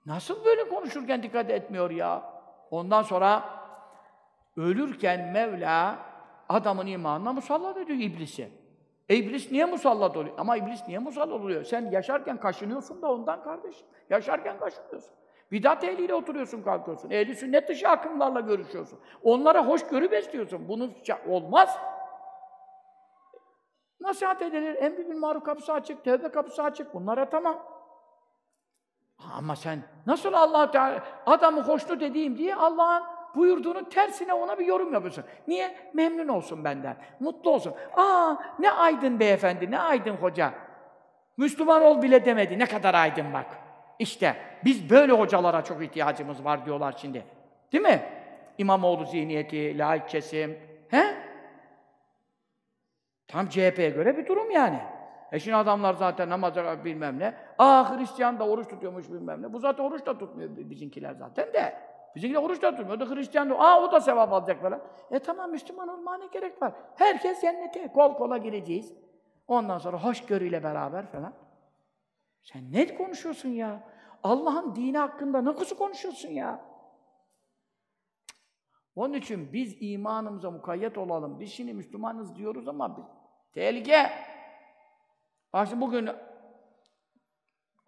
nasıl böyle konuşurken dikkat etmiyor ya? Ondan sonra ölürken Mevla adamın imanına musallat ediyor iblisi. E iblis niye musallat oluyor? Ama iblis niye musallat oluyor? Sen yaşarken kaşınıyorsun da ondan kardeşim. Yaşarken kaşınıyorsun. Bidat ehliyle oturuyorsun, kalkıyorsun. Ehli sünnet dışı akımlarla görüşüyorsun. Onlara hoşgörü besliyorsun. Bunun olmaz. Nasihat edilir, emri bil maruf kapısı açık, tevbe kapısı açık. Bunlara tamam. Ama sen nasıl Allah Teala adamı hoşnut edeyim diye Allah'ın buyurduğunun tersine ona bir yorum yapıyorsun. Niye? Memnun olsun benden. Mutlu olsun. Aa ne aydın beyefendi, ne aydın hoca. Müslüman ol bile demedi. Ne kadar aydın bak. İşte biz böyle hocalara çok ihtiyacımız var diyorlar şimdi. Değil mi? İmamoğlu zihniyeti, laik kesim. He? Tam CHP'ye göre bir durum yani. E şimdi adamlar zaten namaza bilmem ne. Aa Hristiyan da oruç tutuyormuş bilmem ne. Bu zaten oruç da tutmuyor bizimkiler zaten de. Bizimkiler oruç da tutmuyor. O da Hristiyan. Aa o da sevap alacak falan. E tamam Müslüman olmaya ne gerek var? Herkes cennete kol kola gireceğiz. Ondan sonra hoşgörüyle beraber falan. Sen ne konuşuyorsun ya? Allah'ın dini hakkında ne kusu konuşuyorsun ya? Onun için biz imanımıza mukayyet olalım. Biz şimdi Müslümanız diyoruz ama biz, tehlike. Bak şimdi bugün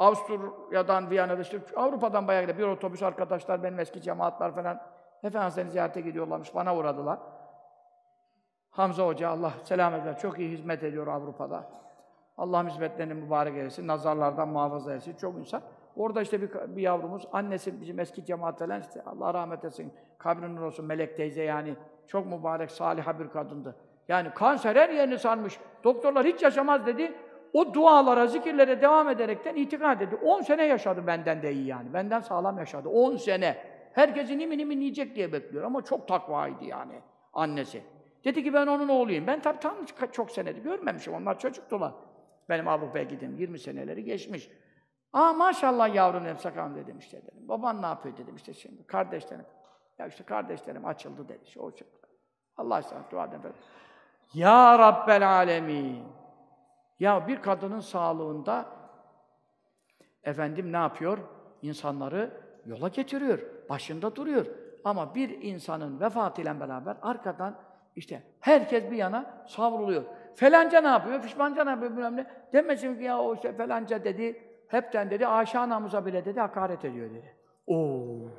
Avusturya'dan, Viyana'da işte Avrupa'dan bayağı gidiyor. Bir otobüs arkadaşlar, benim eski cemaatler falan Efendimiz'den ziyarete gidiyorlarmış. Bana uğradılar. Hamza Hoca, Allah selamet versin. Çok iyi hizmet ediyor Avrupa'da. Allah hizmetlerini mübarek eylesin. Nazarlardan muhafaza etsin. Çok insan. Orada işte bir, bir yavrumuz, annesi bizim eski cemaatlerden işte Allah rahmet etsin. Kabrinin olsun Melek teyze yani. Çok mübarek, saliha bir kadındı. Yani kanser her yerini sarmış. Doktorlar hiç yaşamaz dedi. O dualara, zikirlere devam ederekten itikad etti. 10 sene yaşadı benden de iyi yani. Benden sağlam yaşadı. 10 sene. Herkesin imin imin yiyecek diye bekliyor ama çok takvaydı yani annesi. Dedi ki ben onun oğluyum. Ben tabii tam çok senedir görmemişim. Onlar çocuktular. Benim Avrupa'ya gideyim. 20 seneleri geçmiş. Aa maşallah yavrum dedim sakalım dedim işte dedim. Baban ne yapıyor dedim işte şimdi. Kardeşlerim. Ya işte kardeşlerim açıldı dedi. İşte o çıktı. Allah sana dua edelim. Ya Rabbel Alemin. Ya bir kadının sağlığında efendim ne yapıyor? İnsanları yola getiriyor. Başında duruyor. Ama bir insanın vefatıyla beraber arkadan işte herkes bir yana savruluyor. Felanca ne yapıyor? Fişmanca ne yapıyor? Bilmem ne. Demesin ki ya o işte felanca dedi. Hepten dedi Ayşe anamıza bile dedi hakaret ediyor dedi. Oo.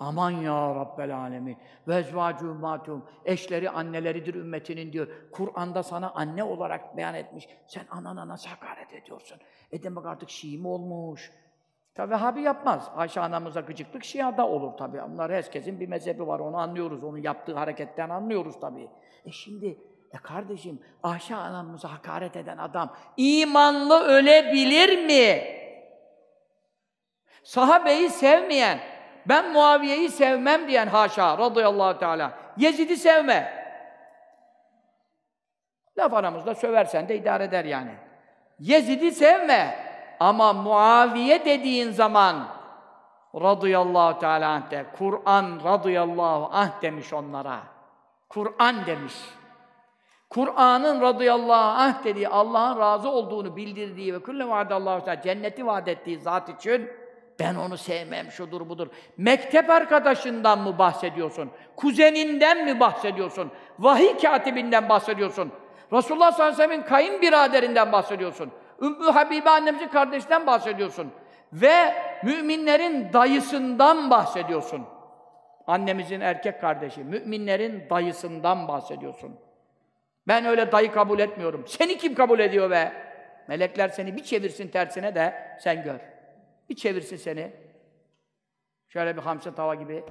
Aman ya Rabbel alemin. Ve ezvâcû Eşleri anneleridir ümmetinin diyor. Kur'an'da sana anne olarak beyan etmiş. Sen anana nasıl hakaret ediyorsun? E demek artık Şii mi olmuş? Tabi Vehhabi yapmaz. Ayşe anamıza gıcıklık Şia'da olur tabi. Onlar herkesin bir mezhebi var. Onu anlıyoruz. Onun yaptığı hareketten anlıyoruz tabi. E şimdi e kardeşim Ayşe anamıza hakaret eden adam imanlı ölebilir mi? Sahabeyi sevmeyen, ben Muaviye'yi sevmem diyen haşa radıyallahu teala. Yezid'i sevme. Laf aramızda söversen de idare eder yani. Yezid'i sevme. Ama Muaviye dediğin zaman radıyallahu teala anh de, Kur'an radıyallahu anh demiş onlara. Kur'an demiş. Kur'an'ın radıyallahu anh dediği, Allah'ın razı olduğunu bildirdiği ve külle vaadallahu teala cenneti vaat ettiği zat için ben onu sevmem, şudur budur. Mektep arkadaşından mı bahsediyorsun? Kuzeninden mi bahsediyorsun? Vahiy katibinden bahsediyorsun? Resulullah sallallahu aleyhi ve sellem'in kayınbiraderinden bahsediyorsun? Ümmü Habibe annemizin kardeşinden bahsediyorsun. Ve müminlerin dayısından bahsediyorsun. Annemizin erkek kardeşi, müminlerin dayısından bahsediyorsun. Ben öyle dayı kabul etmiyorum. Seni kim kabul ediyor be? Melekler seni bir çevirsin tersine de sen gör. Bir çevirsin seni. Şöyle bir hamsi tava gibi.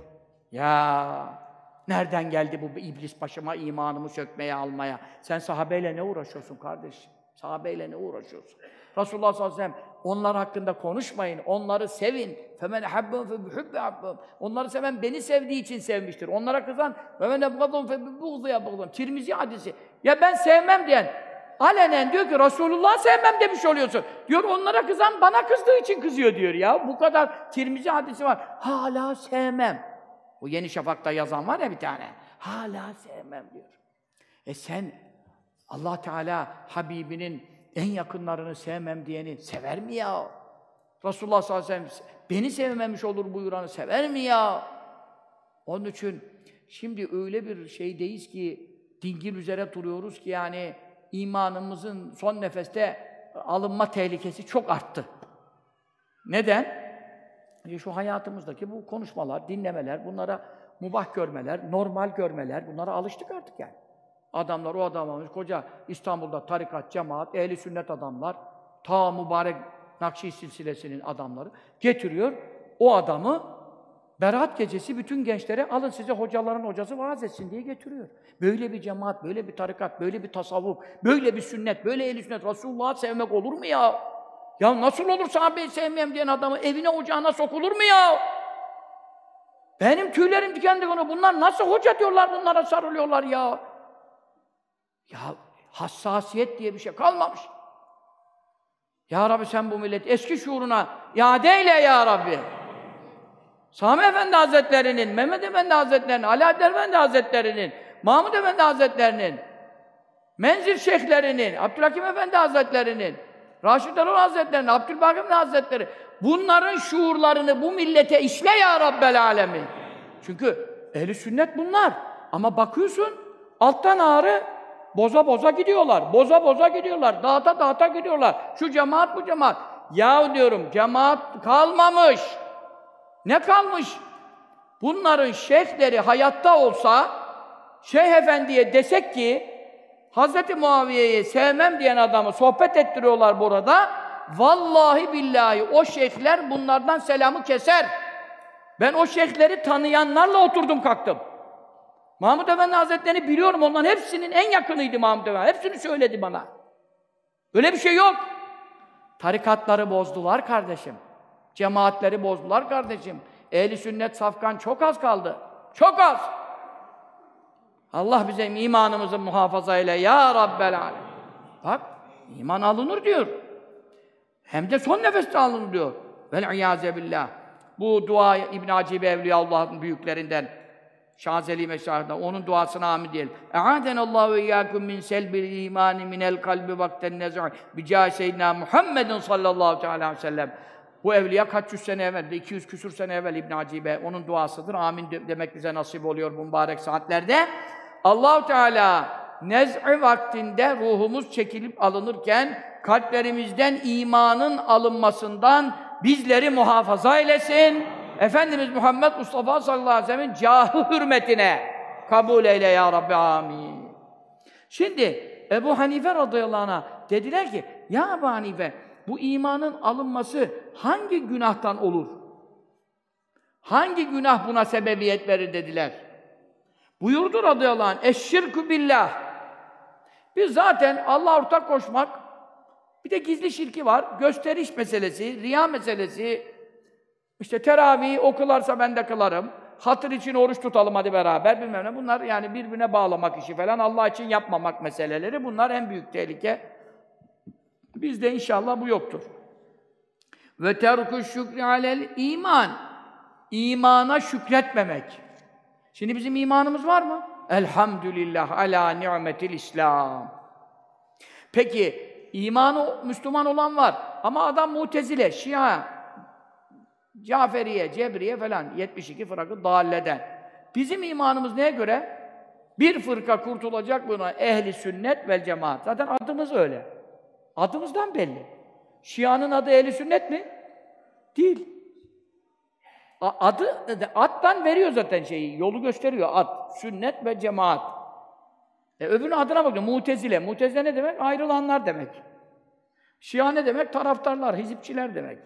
Ya nereden geldi bu iblis başıma imanımı sökmeye almaya? Sen sahabeyle ne uğraşıyorsun kardeş? Sahabeyle ne uğraşıyorsun? Resulullah sallallahu aleyhi ve sellem onlar hakkında konuşmayın. Onları sevin. Femen habbun fe bihubbi habbun. Onları seven beni sevdiği için sevmiştir. Onlara kızan ve men ebgadun fe buğzu yapgadun. Tirmizi hadisi. Ya ben sevmem diyen alenen diyor ki Resulullah sevmem demiş oluyorsun. Diyor onlara kızan bana kızdığı için kızıyor diyor ya. Bu kadar Tirmizi hadisi var. Hala sevmem. Bu Yeni Şafak'ta yazan var ya bir tane. Hala sevmem diyor. E sen Allah Teala Habibinin en yakınlarını sevmem diyeni sever mi ya? Resulullah sallallahu aleyhi ve sellem beni sevmemiş olur buyuranı sever mi ya? Onun için şimdi öyle bir şeydeyiz ki dingil üzere duruyoruz ki yani imanımızın son nefeste alınma tehlikesi çok arttı. Neden? E şu hayatımızdaki bu konuşmalar, dinlemeler, bunlara mubah görmeler, normal görmeler, bunlara alıştık artık yani. Adamlar o adam koca İstanbul'da tarikat, cemaat, ehli sünnet adamlar, ta mübarek Nakşi silsilesinin adamları getiriyor. O adamı Berat gecesi bütün gençlere alın size hocaların hocası vaaz etsin diye getiriyor. Böyle bir cemaat, böyle bir tarikat, böyle bir tasavvuf, böyle bir sünnet, böyle ehli sünnet, Resulullah'ı sevmek olur mu ya? Ya nasıl olur sahabeyi sevmeyeyim diyen adamı evine ocağına sokulur mu ya? Benim tüylerim diken diken bunlar nasıl hoca diyorlar bunlara sarılıyorlar ya? Ya hassasiyet diye bir şey kalmamış. Ya Rabbi sen bu millet eski şuuruna iade eyle ya Rabbi. Sami Efendi Hazretleri'nin, Mehmet Efendi Hazretleri'nin, Ali Adel Efendi Hazretleri'nin, Mahmud Efendi Hazretleri'nin, Menzil Şeyhlerinin, Abdülhakim Efendi Hazretleri'nin, Raşid Erol Hazretleri'nin, Abdülbaki Efendi Hazretleri, bunların şuurlarını bu millete işle ya Rabbel Alemin. Çünkü ehli sünnet bunlar. Ama bakıyorsun, alttan ağrı boza boza gidiyorlar. Boza boza gidiyorlar. Dağıta dağıta gidiyorlar. Şu cemaat bu cemaat. Ya diyorum cemaat kalmamış. Ne kalmış? Bunların şeyhleri hayatta olsa Şeyh Efendi'ye desek ki Hz. Muaviye'yi sevmem diyen adamı sohbet ettiriyorlar burada. Vallahi billahi o şeyhler bunlardan selamı keser. Ben o şeyhleri tanıyanlarla oturdum kalktım. Mahmud Efendi Hazretleri'ni biliyorum. Onların hepsinin en yakınıydı Mahmud Efendi. Hepsini söyledi bana. Öyle bir şey yok. Tarikatları bozdular kardeşim. Cemaatleri bozdular kardeşim. Ehli sünnet safkan çok az kaldı. Çok az. Allah bize imanımızı muhafaza eyle ya Rabbel alem. Bak iman alınır diyor. Hem de son nefeste alınır diyor. Vel iyaze billah. Bu dua İbn Acib Evliya Allah'ın büyüklerinden Şazeli Meşahı'nda onun duasına amin diyelim. E'adenallahu ve iyyakum min selbil imani minel kalbi vakten nez'i bi Muhammedin sallallahu aleyhi ve sellem. Bu evliya kaç yüz sene evvel, 200 küsür sene evvel İbn Acibe onun duasıdır. Amin de- demek bize nasip oluyor bu mübarek saatlerde. Allahu Teala nez'i vaktinde ruhumuz çekilip alınırken kalplerimizden imanın alınmasından bizleri muhafaza eylesin. Efendimiz Muhammed Mustafa sallallahu aleyhi ve sellem'in cahı hürmetine kabul eyle ya Rabbi amin. Şimdi Ebu Hanife radıyallahu anh'a dediler ki ya Ebu Hanife bu imanın alınması hangi günahtan olur? Hangi günah buna sebebiyet verir dediler. Buyurdu radıyallahu anh eşşirkü billah. Biz zaten Allah ortak koşmak bir de gizli şirki var. Gösteriş meselesi, riya meselesi. İşte teravih o kılarsa ben de kılarım. Hatır için oruç tutalım hadi beraber bilmem ne. Bunlar yani birbirine bağlamak işi falan. Allah için yapmamak meseleleri. Bunlar en büyük tehlike. Bizde inşallah bu yoktur. Ve terku şükri alel iman. İmana şükretmemek. Şimdi bizim imanımız var mı? Elhamdülillah ala ni'metil İslam. Peki imanı Müslüman olan var ama adam Mutezile, Şia, Caferiye, Cebriye falan 72 fırkı dalleden. Bizim imanımız neye göre? Bir fırka kurtulacak buna ehli sünnet vel cemaat. Zaten adımız öyle. Adımızdan belli. Şia'nın adı ehli sünnet mi? Değil. Adı, attan veriyor zaten şeyi, yolu gösteriyor at. Sünnet ve cemaat. E öbürünün adına bakın, mutezile. Mutezile ne demek? Ayrılanlar demek. Şia ne demek? Taraftarlar, hizipçiler demek.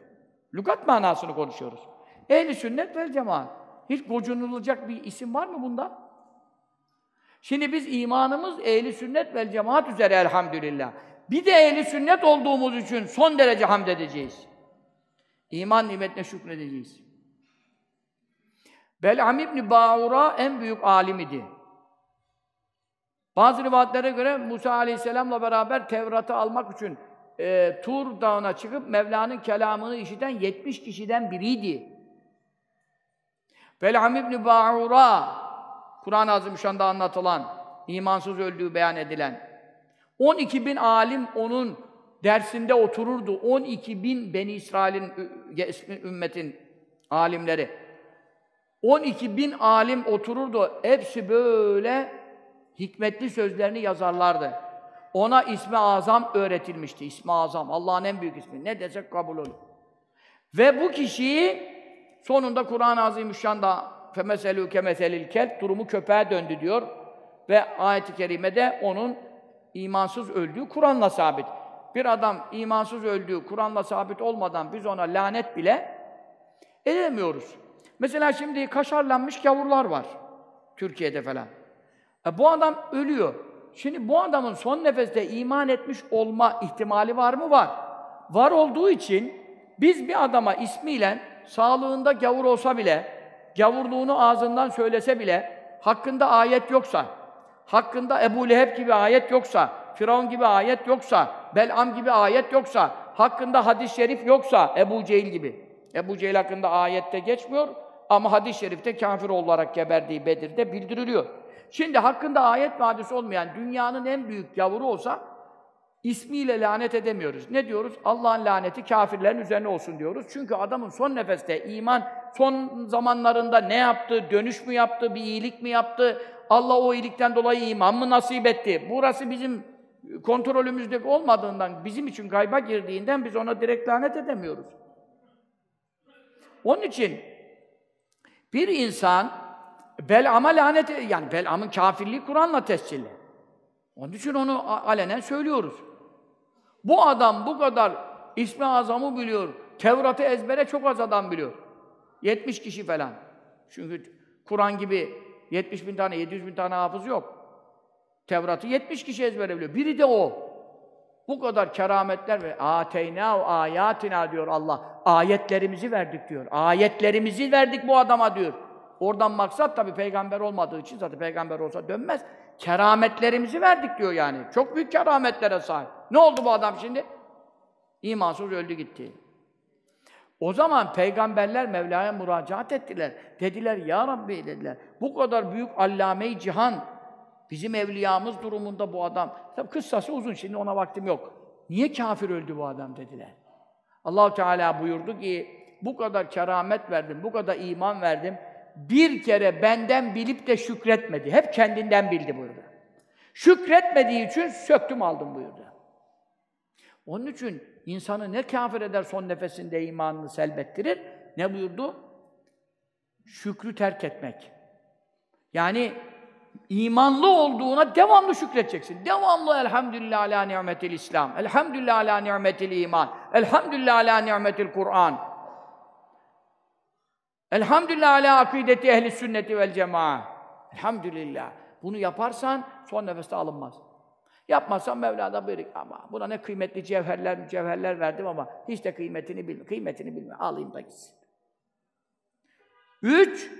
Lügat manasını konuşuyoruz. Ehli sünnet vel cemaat. Hiç gocunulacak bir isim var mı bunda? Şimdi biz imanımız ehli sünnet vel cemaat üzere elhamdülillah. Bir de ehli sünnet olduğumuz için son derece hamd edeceğiz. İman nimetine şükredeceğiz. Bel'am İbni Ba'ura en büyük alim idi. Bazı rivayetlere göre Musa Aleyhisselam'la beraber Tevrat'ı almak için e, Tur Dağı'na çıkıp Mevla'nın kelamını işiten 70 kişiden biriydi. Bel'am İbni Ba'ura Kur'an-ı Azimüşşan'da anlatılan, imansız öldüğü beyan edilen 12 bin alim onun dersinde otururdu. 12 bin Beni İsrail'in ümmetin alimleri. 12 bin alim otururdu. Hepsi böyle hikmetli sözlerini yazarlardı. Ona ismi azam öğretilmişti. İsmi azam. Allah'ın en büyük ismi. Ne desek kabul olur. Ve bu kişiyi sonunda Kur'an-ı Azimüşşan'da femeselü kemeselil kelp durumu köpeğe döndü diyor. Ve ayet-i kerimede onun imansız öldüğü Kur'an'la sabit. Bir adam imansız öldüğü Kur'an'la sabit olmadan biz ona lanet bile edemiyoruz. Mesela şimdi kaşarlanmış gavurlar var. Türkiye'de falan. E bu adam ölüyor. Şimdi bu adamın son nefeste iman etmiş olma ihtimali var mı? Var. Var olduğu için biz bir adama ismiyle sağlığında gavur olsa bile, gavurluğunu ağzından söylese bile, hakkında ayet yoksa, hakkında Ebu Leheb gibi ayet yoksa, Firavun gibi ayet yoksa, Bel'am gibi ayet yoksa, hakkında hadis-i şerif yoksa, Ebu Cehil gibi. Ebu Cehil hakkında ayette geçmiyor, Ama hadis-i şerifte kafir olarak geberdiği Bedir'de bildiriliyor. Şimdi hakkında ayet ve hadis olmayan dünyanın en büyük gavuru olsa ismiyle lanet edemiyoruz. Ne diyoruz? Allah'ın laneti kafirlerin üzerine olsun diyoruz. Çünkü adamın son nefeste iman, son zamanlarında ne yaptı, dönüş mü yaptı, bir iyilik mi yaptı, Allah o iyilikten dolayı iman mı nasip etti? Burası bizim kontrolümüzde olmadığından, bizim için gayba girdiğinden biz ona direkt lanet edemiyoruz. Onun için bir insan Bel'am'a lanet, yani Bel'am'ın kafirliği Kur'an'la tescilli. Onun için onu alenen söylüyoruz. Bu adam bu kadar ismi azamı biliyor, Tevrat'ı ezbere çok az adam biliyor. 70 kişi falan. Çünkü Kur'an gibi 70 bin tane, 700 bin tane hafız yok. Tevrat'ı 70 kişi ezbere biliyor. Biri de o. Bu kadar kerametler ve ateyna ayatina diyor Allah. Ayetlerimizi verdik diyor. Ayetlerimizi verdik bu adama diyor. Oradan maksat tabii peygamber olmadığı için zaten peygamber olsa dönmez. Kerametlerimizi verdik diyor yani. Çok büyük kerametlere sahip. Ne oldu bu adam şimdi? İmansız öldü gitti. O zaman peygamberler Mevla'ya müracaat ettiler. Dediler ya Rabbi dediler. Bu kadar büyük allame-i cihan bizim evliyamız durumunda bu adam. Tabi kıssası uzun şimdi ona vaktim yok. Niye kafir öldü bu adam dediler. Allahu Teala buyurdu ki bu kadar keramet verdim, bu kadar iman verdim. Bir kere benden bilip de şükretmedi. Hep kendinden bildi buyurdu. Şükretmediği için söktüm aldım buyurdu. Onun için insanı ne kafir eder son nefesinde imanını selbettirir, ne buyurdu? Şükrü terk etmek. Yani imanlı olduğuna devamlı şükredeceksin. Devamlı elhamdülillah ala nimetil İslam, elhamdülillah ala nimetil iman, elhamdülillah ala nimetil Kur'an. Elhamdülillah ala akideti ehli sünneti vel cemaa. Elhamdülillah. Bunu yaparsan son nefeste alınmaz. Yapmazsan Mevla'da buyuruyor ama buna ne kıymetli cevherler, mücevherler verdim ama hiç de kıymetini bilme, kıymetini bilme. Alayım da gitsin. Üç,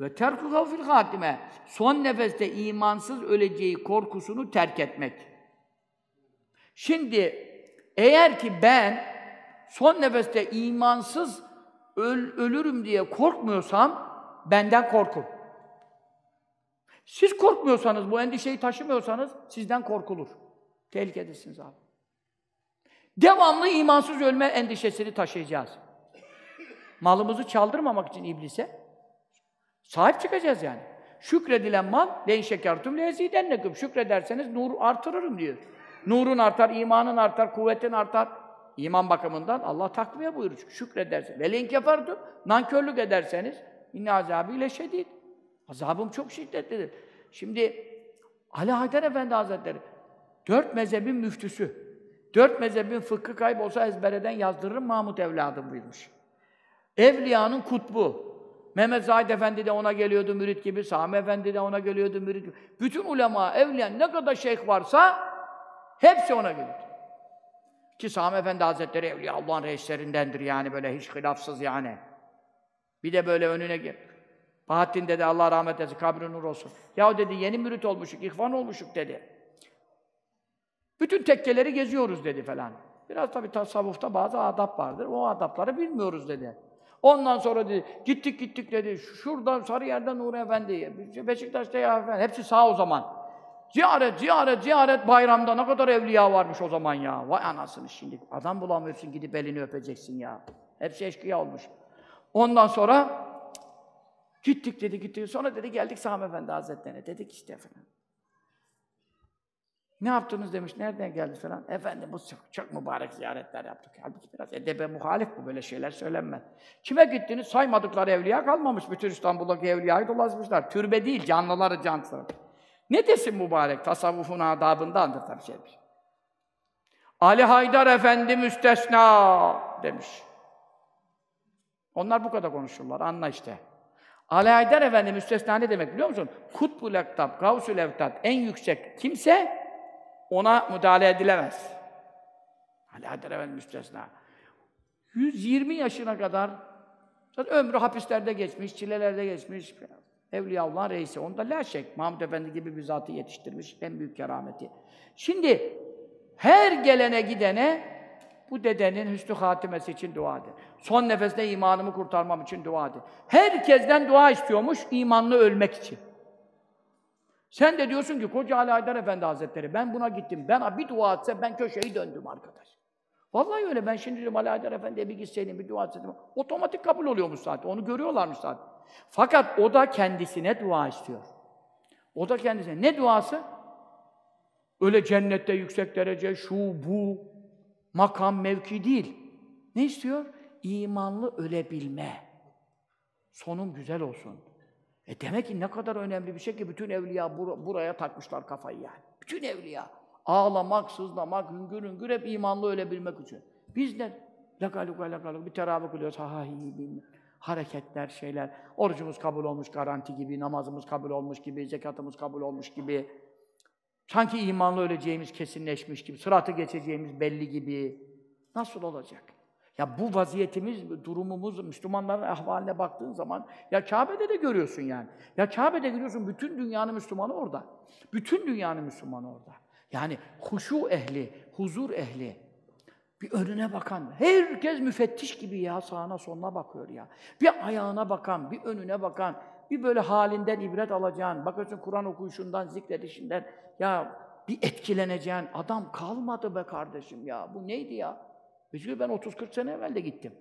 ve terku fil hatime. Son nefeste imansız öleceği korkusunu terk etmek. Şimdi eğer ki ben son nefeste imansız öl ölürüm diye korkmuyorsam benden korkun. Siz korkmuyorsanız, bu endişeyi taşımıyorsanız sizden korkulur. Tehlikedesiniz abi. Devamlı imansız ölme endişesini taşıyacağız. Malımızı çaldırmamak için iblise sahip çıkacağız yani. Şükredilen mal den şekertum lezidennekum. Şükrederseniz nur artırırım diyor. Nurun artar, imanın artar, kuvvetin artar. İman bakımından Allah takviye buyurur. Şükrederseniz. Ve lenkefertum. Nankörlük ederseniz inne azabıyla şedid. Azabım çok şiddetlidir. Şimdi Ali Haydar Efendi Hazretleri dört mezhebin müftüsü. Dört mezhebin fıkhı kaybolsa ezbereden yazdırırım Mahmud evladım buyurmuş. Evliyanın kutbu. Mehmet Zahid Efendi de ona geliyordu mürit gibi, Sami Efendi de ona geliyordu mürit gibi. Bütün ulema, evliya ne kadar şeyh varsa hepsi ona geliyordu. Ki Sami Efendi Hazretleri Evliya Allah'ın reislerindendir yani böyle hiç hilafsız yani. Bir de böyle önüne gir. Bahattin dedi Allah rahmet eylesin, kabri nur olsun. Ya dedi yeni mürit olmuşuk, ihvan olmuşuk dedi. Bütün tekkeleri geziyoruz dedi falan. Biraz tabii tasavvufta bazı adap vardır. O adapları bilmiyoruz dedi. Ondan sonra dedi, gittik gittik dedi. Şuradan Sarıyer'den Nuri Efendi, Beşiktaş'ta ya Efendi. Hepsi sağ o zaman. Ziyaret, ziyaret, ziyaret bayramda ne kadar evliya varmış o zaman ya. Vay anasını şimdi. Adam bulamıyorsun gidip elini öpeceksin ya. Hepsi eşkıya olmuş. Ondan sonra gittik dedi gittik. Sonra dedi geldik Sami Efendi Hazretlerine. Dedik işte efendim. Ne yaptınız demiş, nereden geldi falan. Efendim bu çok, çok mübarek ziyaretler yaptık. Halbuki biraz edebe muhalif bu, böyle şeyler söylenmez. Kime gittiniz? Saymadıkları evliya kalmamış. Bütün İstanbul'daki evliyayı dolaşmışlar. Türbe değil, canlıları cansın. Ne desin mübarek? Tasavvufun adabındandır tabii şey. Ali Haydar Efendi müstesna demiş. Onlar bu kadar konuşurlar, anla işte. Ali Haydar Efendi müstesna ne demek biliyor musun? Kutbul Ektab, Gavsul Evtat, en yüksek kimse ona müdahale edilemez. Ali Haydar Efendi müstesna. 120 yaşına kadar ömrü hapislerde geçmiş, çilelerde geçmiş. Evliyaullah'ın reisi. Onda la şek. Mahmud Efendi gibi bir zatı yetiştirmiş. En büyük kerameti. Şimdi her gelene gidene Bu dedenin hüsnü hatimesi için dua edin. Son nefeste imanımı kurtarmam için dua edin. Herkesten dua istiyormuş imanlı ölmek için. Sen de diyorsun ki koca Ali Haydar Efendi Hazretleri ben buna gittim. Ben bir dua etse ben köşeyi döndüm arkadaş. Vallahi öyle. Ben şimdi diyorum Ali Haydar Efendi'ye bir gitseydim, bir dua etseydim. Otomatik kabul oluyormuş zaten. Onu görüyorlarmış zaten. Fakat o da kendisine dua istiyor. O da kendisine. Ne duası? Öyle cennette yüksek derece, şu, bu, makam, mevki değil. Ne istiyor? İmanlı ölebilme. Sonum güzel olsun. E demek ki ne kadar önemli bir şey ki bütün evliya bur buraya takmışlar kafayı yani. Bütün evliya. Ağlamak, sızlamak, hüngür hüngür hep imanlı ölebilmek için. Biz de lakaluka lakaluka bir teravih kılıyoruz. Ha ha iyi. Hareketler, şeyler. Orucumuz kabul olmuş garanti gibi, namazımız kabul olmuş gibi, zekatımız kabul olmuş gibi. Sanki imanlı öleceğimiz kesinleşmiş gibi, sıratı geçeceğimiz belli gibi. Nasıl olacak? Ya bu vaziyetimiz, durumumuz, Müslümanların ahvaline baktığın zaman, ya Kabe'de de görüyorsun yani. Ya Kabe'de görüyorsun, bütün dünyanın Müslümanı orada. Bütün dünyanın Müslümanı orada. Yani huşu ehli, huzur ehli, bir önüne bakan, herkes müfettiş gibi ya sağına soluna bakıyor ya. Bir ayağına bakan, bir önüne bakan, bir böyle halinden ibret alacağın, bakıyorsun Kur'an okuyuşundan, zikredişinden, ya bir etkileneceğin adam kalmadı be kardeşim ya. Bu neydi ya? Çünkü ben 30-40 sene evvel de gittim.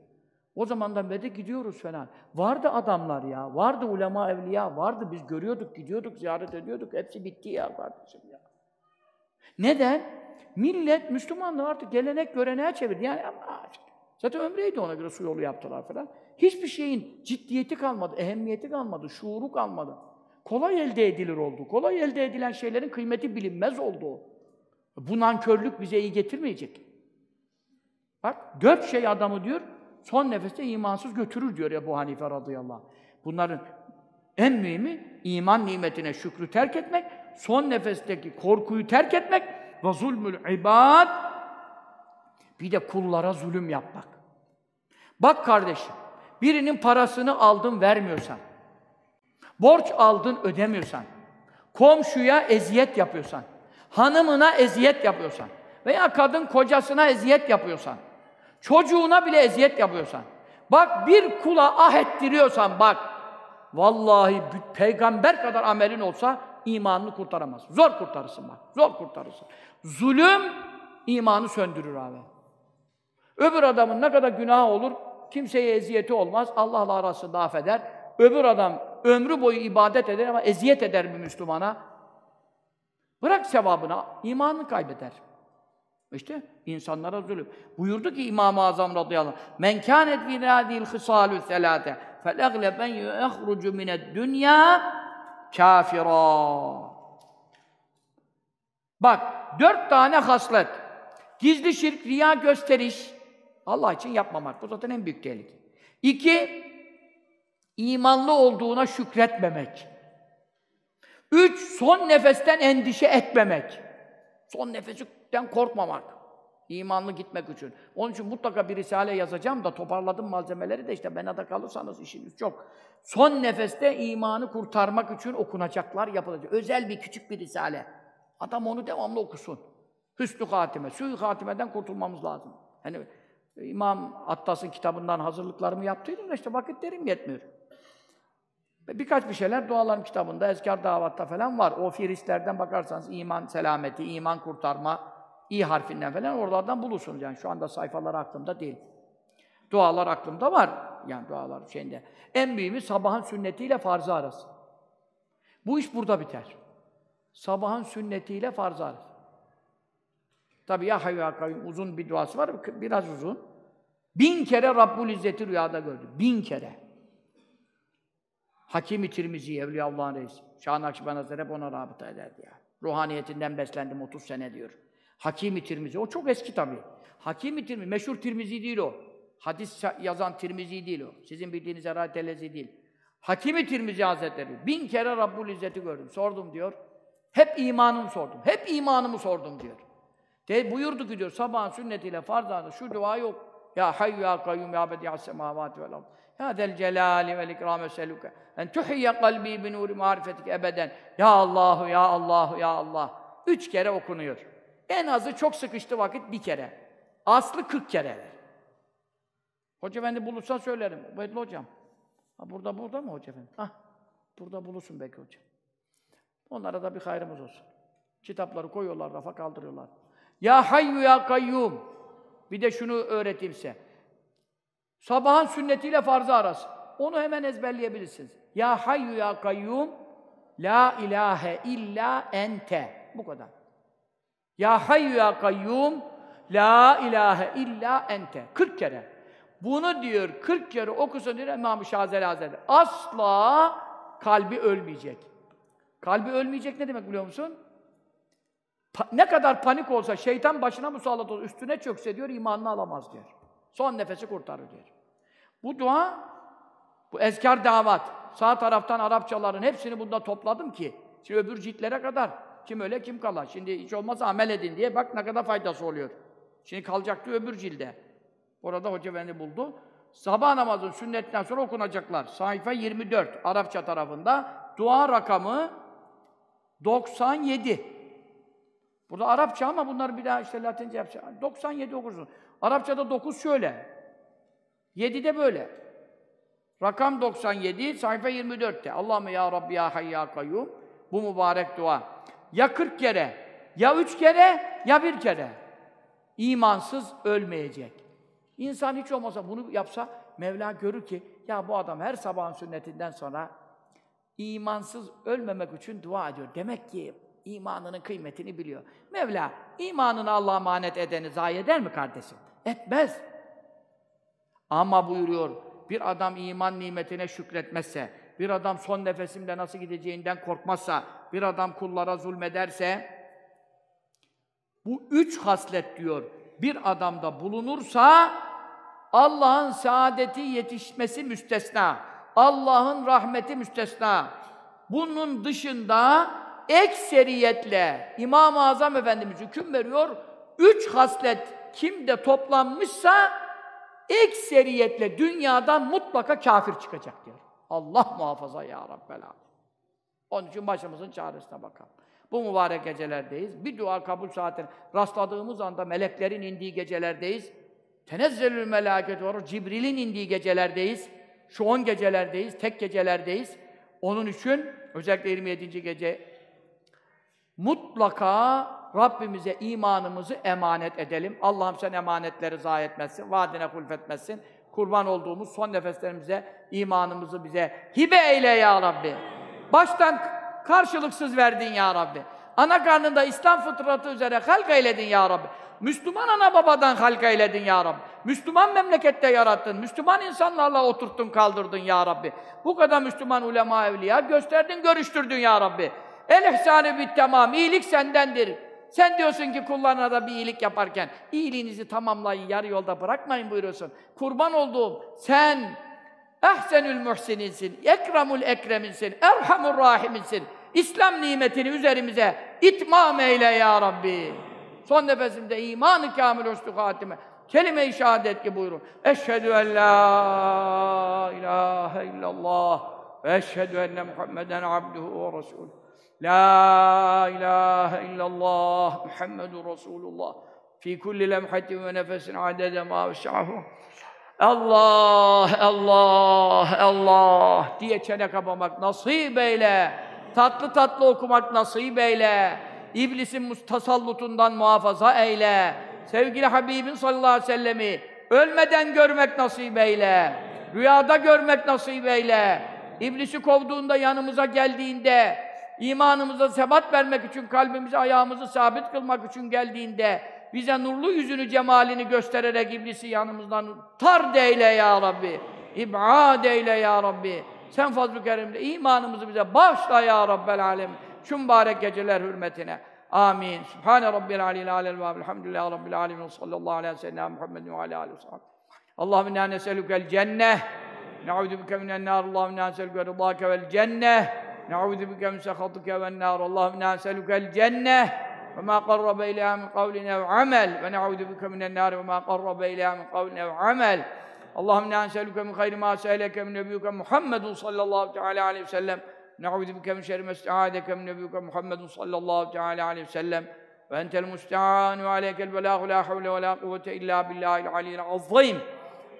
O zamandan beri de gidiyoruz falan. Vardı adamlar ya, vardı ulema evliya, vardı. Biz görüyorduk, gidiyorduk, ziyaret ediyorduk. Hepsi bitti ya kardeşim ya. Neden? Millet Müslümanlığı artık gelenek göreneğe çevirdi. Yani zaten ömreydi ona göre su yolu yaptılar falan. Hiçbir şeyin ciddiyeti kalmadı, ehemmiyeti kalmadı, şuuru kalmadı. Kolay elde edilir oldu. Kolay elde edilen şeylerin kıymeti bilinmez oldu. Bu nankörlük bize iyi getirmeyecek. Bak, dört şey adamı diyor, son nefeste imansız götürür diyor ya bu Hanife radıyallahu anh. Bunların en mühimi iman nimetine şükrü terk etmek, son nefesteki korkuyu terk etmek ve zulmül ibad bir de kullara zulüm yapmak. Bak kardeşim, birinin parasını aldın vermiyorsan, borç aldın ödemiyorsan, komşuya eziyet yapıyorsan, hanımına eziyet yapıyorsan veya kadın kocasına eziyet yapıyorsan, çocuğuna bile eziyet yapıyorsan, bak bir kula ah ettiriyorsan bak, vallahi peygamber kadar amelin olsa imanını kurtaramaz. Zor kurtarırsın bak, zor kurtarırsın. Zulüm imanı söndürür abi. Öbür adamın ne kadar günahı olur, kimseye eziyeti olmaz, Allah'la arasında affeder. Öbür adam ömrü boyu ibadet eder ama eziyet eder bir Müslümana. Bırak sevabını, imanını kaybeder. İşte insanlara zulüm. Buyurdu ki İmam-ı Azam radıyallahu anh, "Men kânet fi hâzihil hısâlü selâte fel-egleben yehrucu mined-dünya kâfirâ." Bak, dört tane haslet. Gizli şirk, riya, gösteriş. Allah için yapmamak. Bu zaten en büyük tehlike. İki, imanlı olduğuna şükretmemek. Üç, son nefesten endişe etmemek. Son nefesten korkmamak. İmanlı gitmek için. Onun için mutlaka bir risale yazacağım da toparladım malzemeleri de işte bana da kalırsanız işiniz çok. Son nefeste imanı kurtarmak için okunacaklar yapılacak. Özel bir küçük bir risale. Adam onu devamlı okusun. Hüsnü hatime, sü hatimeden kurtulmamız lazım. Hani İmam Attas'ın kitabından hazırlıklarımı yaptıydım da işte vakitlerim yetmiyor. Birkaç bir şeyler dualarım kitabında, Ezkar Davatta falan var. O firistlerden bakarsanız iman selameti, iman kurtarma, i harfinden falan oralardan bulursunuz. Yani şu anda sayfalar aklımda değil. Dualar aklımda var. Yani dualar şeyinde. En büyüğü sabahın sünnetiyle farzı arası. Bu iş burada biter. Sabahın sünnetiyle farzı arası. Tabi ya hayy ya kayyum uzun bir duası var, biraz uzun. Bin kere Rabbul İzzet'i rüyada gördü. Bin kere. Hakim-i Tirmizi, Evliyaullah'ın reisi. Şah-ı Nakşibend Hazretleri hep ona rabıta ederdi ya. Ruhaniyetinden beslendim 30 sene diyor. Hakim-i Tirmizi, o çok eski tabii. Hakim-i Tirmizi, meşhur Tirmizi değil o. Hadis yazan Tirmizi değil o. Sizin bildiğiniz Eray Telezi değil. Hakim-i Tirmizi Hazretleri, bin kere Rabbul İzzet'i gördüm. Sordum diyor. Hep imanımı sordum. Hep imanımı sordum diyor. De, buyurdu ki diyor, sabahın sünnetiyle farzlarda şu dua yok. Ya hayyu ya kayyum ya bedi'as semavati vel ard. Ya del celali vel ikram eseluke. En tuhiyye kalbi bi nuri marifetik ebeden. Ya Allahu ya Allahu ya Allah. Üç kere okunuyor. En azı çok sıkıştı vakit bir kere. Aslı 40 keredir. Hoca efendi bulursa söylerim. Ubeydullah hocam. Ha, burada burada mı hoca efendi? Hah. Burada bulursun belki hocam. Onlara da bir hayrımız olsun. Kitapları koyuyorlar, rafa kaldırıyorlar. Ya hayyu ya kayyum. Bir de şunu öğreteyim size. Sabahın sünnetiyle farzı arası. Onu hemen ezberleyebilirsiniz. Ya hayyu ya kayyum. La ilahe illa ente. Bu kadar. Ya hayyu ya kayyum. La ilahe illa ente. 40 kere. Bunu diyor 40 kere okusun diyor İmam-ı Şazeli Hazretleri. Asla kalbi ölmeyecek. Kalbi ölmeyecek ne demek biliyor musun? Pa- ne kadar panik olsa, şeytan başına musallat olsa, üstüne çökse diyor, imanını alamaz diyor. Son nefesi kurtarır diyor. Bu dua, bu ezkar davat, sağ taraftan Arapçaların hepsini bunda topladım ki, şimdi öbür ciltlere kadar, kim öyle kim kala. Şimdi hiç olmazsa amel edin diye bak ne kadar faydası oluyor. Şimdi kalacaktı öbür cilde. Orada Hoca Efendi buldu. Sabah namazın sünnetten sonra okunacaklar. Sayfa 24 Arapça tarafında. Dua rakamı 97. Burada Arapça ama bunları bir daha işte Latince yapacak. 97 okursun. Arapçada 9 şöyle. 7 de böyle. Rakam 97, sayfa 24'te. Allahümme ya Rabbi ya hayy ya kayyum. Bu mübarek dua. Ya 40 kere, ya 3 kere, ya bir kere. İmansız ölmeyecek. İnsan hiç olmasa bunu yapsa Mevla görür ki ya bu adam her sabahın sünnetinden sonra imansız ölmemek için dua ediyor. Demek ki imanının kıymetini biliyor. Mevla imanını Allah'a emanet edeni zayi eder mi kardeşim? Etmez. Ama buyuruyor bir adam iman nimetine şükretmezse, bir adam son nefesimde nasıl gideceğinden korkmazsa, bir adam kullara zulmederse bu üç haslet diyor bir adamda bulunursa Allah'ın saadeti yetişmesi müstesna. Allah'ın rahmeti müstesna. Bunun dışında ekseriyetle İmam-ı Azam Efendimiz hüküm veriyor. Üç haslet kimde toplanmışsa ekseriyetle dünyadan mutlaka kafir çıkacak diyor. Allah muhafaza ya Rabbel Alem. Onun için başımızın çaresine bakalım. Bu mübarek gecelerdeyiz. Bir dua kabul saatine rastladığımız anda meleklerin indiği gecelerdeyiz. Tenezzelül melâket var. Cibril'in indiği gecelerdeyiz. Şu on gecelerdeyiz, tek gecelerdeyiz. Onun için özellikle 27. gece mutlaka Rabbimize imanımızı emanet edelim. Allah'ım sen emanetleri zayi etmezsin, vaadine hulfetmezsin. Kurban olduğumuz son nefeslerimize imanımızı bize hibe eyle ya Rabbi. Baştan karşılıksız verdin ya Rabbi. Ana karnında İslam fıtratı üzere halk eyledin ya Rabbi. Müslüman ana babadan halk eyledin ya Rabbi. Müslüman memlekette yarattın. Müslüman insanlarla oturttun, kaldırdın ya Rabbi. Bu kadar Müslüman ulema evliya gösterdin, görüştürdün ya Rabbi. El ihsanı bit tamam. İyilik sendendir. Sen diyorsun ki kullarına da bir iyilik yaparken iyiliğinizi tamamlayın, yarı yolda bırakmayın buyuruyorsun. Kurban olduğum sen ehsenül muhsininsin, ekramul ekreminsin, erhamur rahiminsin. İslam nimetini üzerimize itmam eyle ya Rabbi. Son nefesimde imanı kamil hoştu hatime. Kelime-i şehadet ki buyurun. Eşhedü en la ilahe illallah ve eşhedü enne Muhammeden abduhu ve resulü. La ilahe illallah Muhammedun Resulullah. Fi kulli lemhatin ve nefesin adede ma veşşahu. Allah, Allah, Allah diye çene kapamak nasip eyle. Tatlı tatlı okumak nasip eyle. İblisin tasallutundan muhafaza eyle. Sevgili Habibin sallallahu aleyhi ve sellemi ölmeden görmek nasip eyle. Rüyada görmek nasip eyle. İblisi kovduğunda yanımıza geldiğinde imanımıza sebat vermek için kalbimizi ayağımızı sabit kılmak için geldiğinde bize nurlu yüzünü cemalini göstererek iblisi yanımızdan tar eyle ya Rabbi. İbad eyle ya Rabbi. Sen fazl-ı kerimle imanımızı bize bağışla ya Rabbel alem. Şu mübarek geceler hürmetine. Amin. Sübhane Rabbil aleyhi alel ve elhamdülillahi Rabbil alemin. Sallallahu aleyhi ve sellem Muhammedin ve aleyhi aleyhi ve sellem. Allahümme inna neselükel cenneh. Ne'udhu bike minen nar. Allahümme inna neselüke rıdâke vel cenneh. Bike min sehatike ven nar. Allahümme inna neselükel cenneh. وما قرب إليها من قول أو عمل ونعوذ بك من النار وما قرب إليها من قول أو عمل اللهم إنا نسألك من خير ما سألك من نبيك محمد صلى الله تعالى عليه وسلم نعوذ بك من شر ما استعاذك من نبيك محمد صلى الله تعالى عليه وسلم وأنت المستعان وعليك البلاغ لا حول ولا قوة إلا بالله العلي العظيم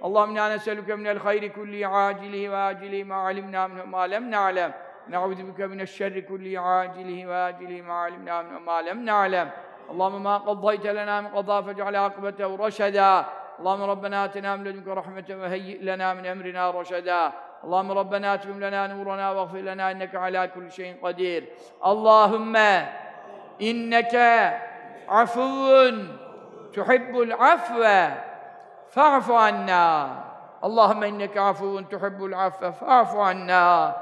اللهم إنا نسألك من الخير كله عاجله وآجله ما علمنا منه ما لم نعلم نعوذ بك من الشر كله عاجله وآجله ما علمنا منه ما لم نعلم. اللهم ما قضيت لنا من قضاء فاجعل عاقبته رشدا. اللهم ربنا آتنا من لدنك رحمة وهيئ لنا من أمرنا رشدا. اللهم ربنا اتمم لنا نورنا واغفر لنا إنك على كل شيء قدير. اللهم إنك عفو تحب العفو فاعف عنا. اللهم إنك عفو تحب العفو فاعف عنا.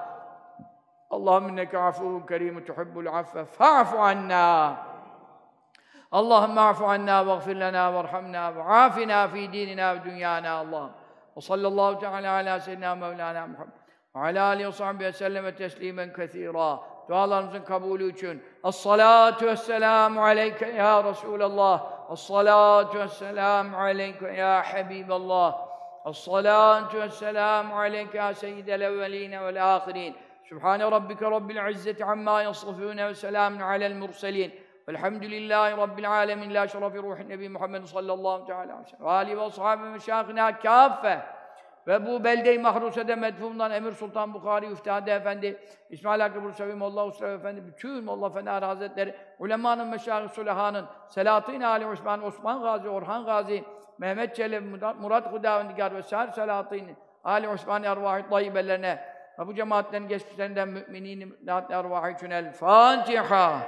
Allahümme inneke afuvun kerimun tuhibbul affe fa'fu anna. Allahümme afu anna ve gfir lana ve arhamna ve afina fi dinina ve dünyana Allah'ım. Ve sallallahu teala ala seyyidina Mevlana Muhammed. Ve ala aleyhi ve sahbihi selleme teslimen kethira. Dualarımızın kabulü için. Es-salatu vesselamu aleyke ya Resulallah. Es-salatu vesselamu aleyke ya Habiballah. Es-salatu vesselamu aleyke ya Seyyidel evveline vel ahirin. Sübhane rabbike rabbil izzeti amma yasifune ve selamun alel murselin. Velhamdülillahi Rabbil alemin. La şerefi ruhin Nebi Muhammed sallallahu teala aleyhi ve sellem. Alihi ve sahabe meşâhına kâffe. Ve bu belde-i mahrusede medfundan Emir Sultan Bukhari Üftade Efendi, İsmail Hakkı Bursevi Molla Usrev Efendi, bütün Molla Fener Hazretleri, ulemanın, meşahı Sulehanın, Selahattin Ali Osman, Osman Gazi, Orhan Gazi, Mehmet Çelebi, Murat Hudavendigar ve Sâr Selahattin, Ali Osman Ervah-ı Tayyibelerine ve bu cemaatlerin geçmişlerinden müminin, ervah-ı için el Fatiha.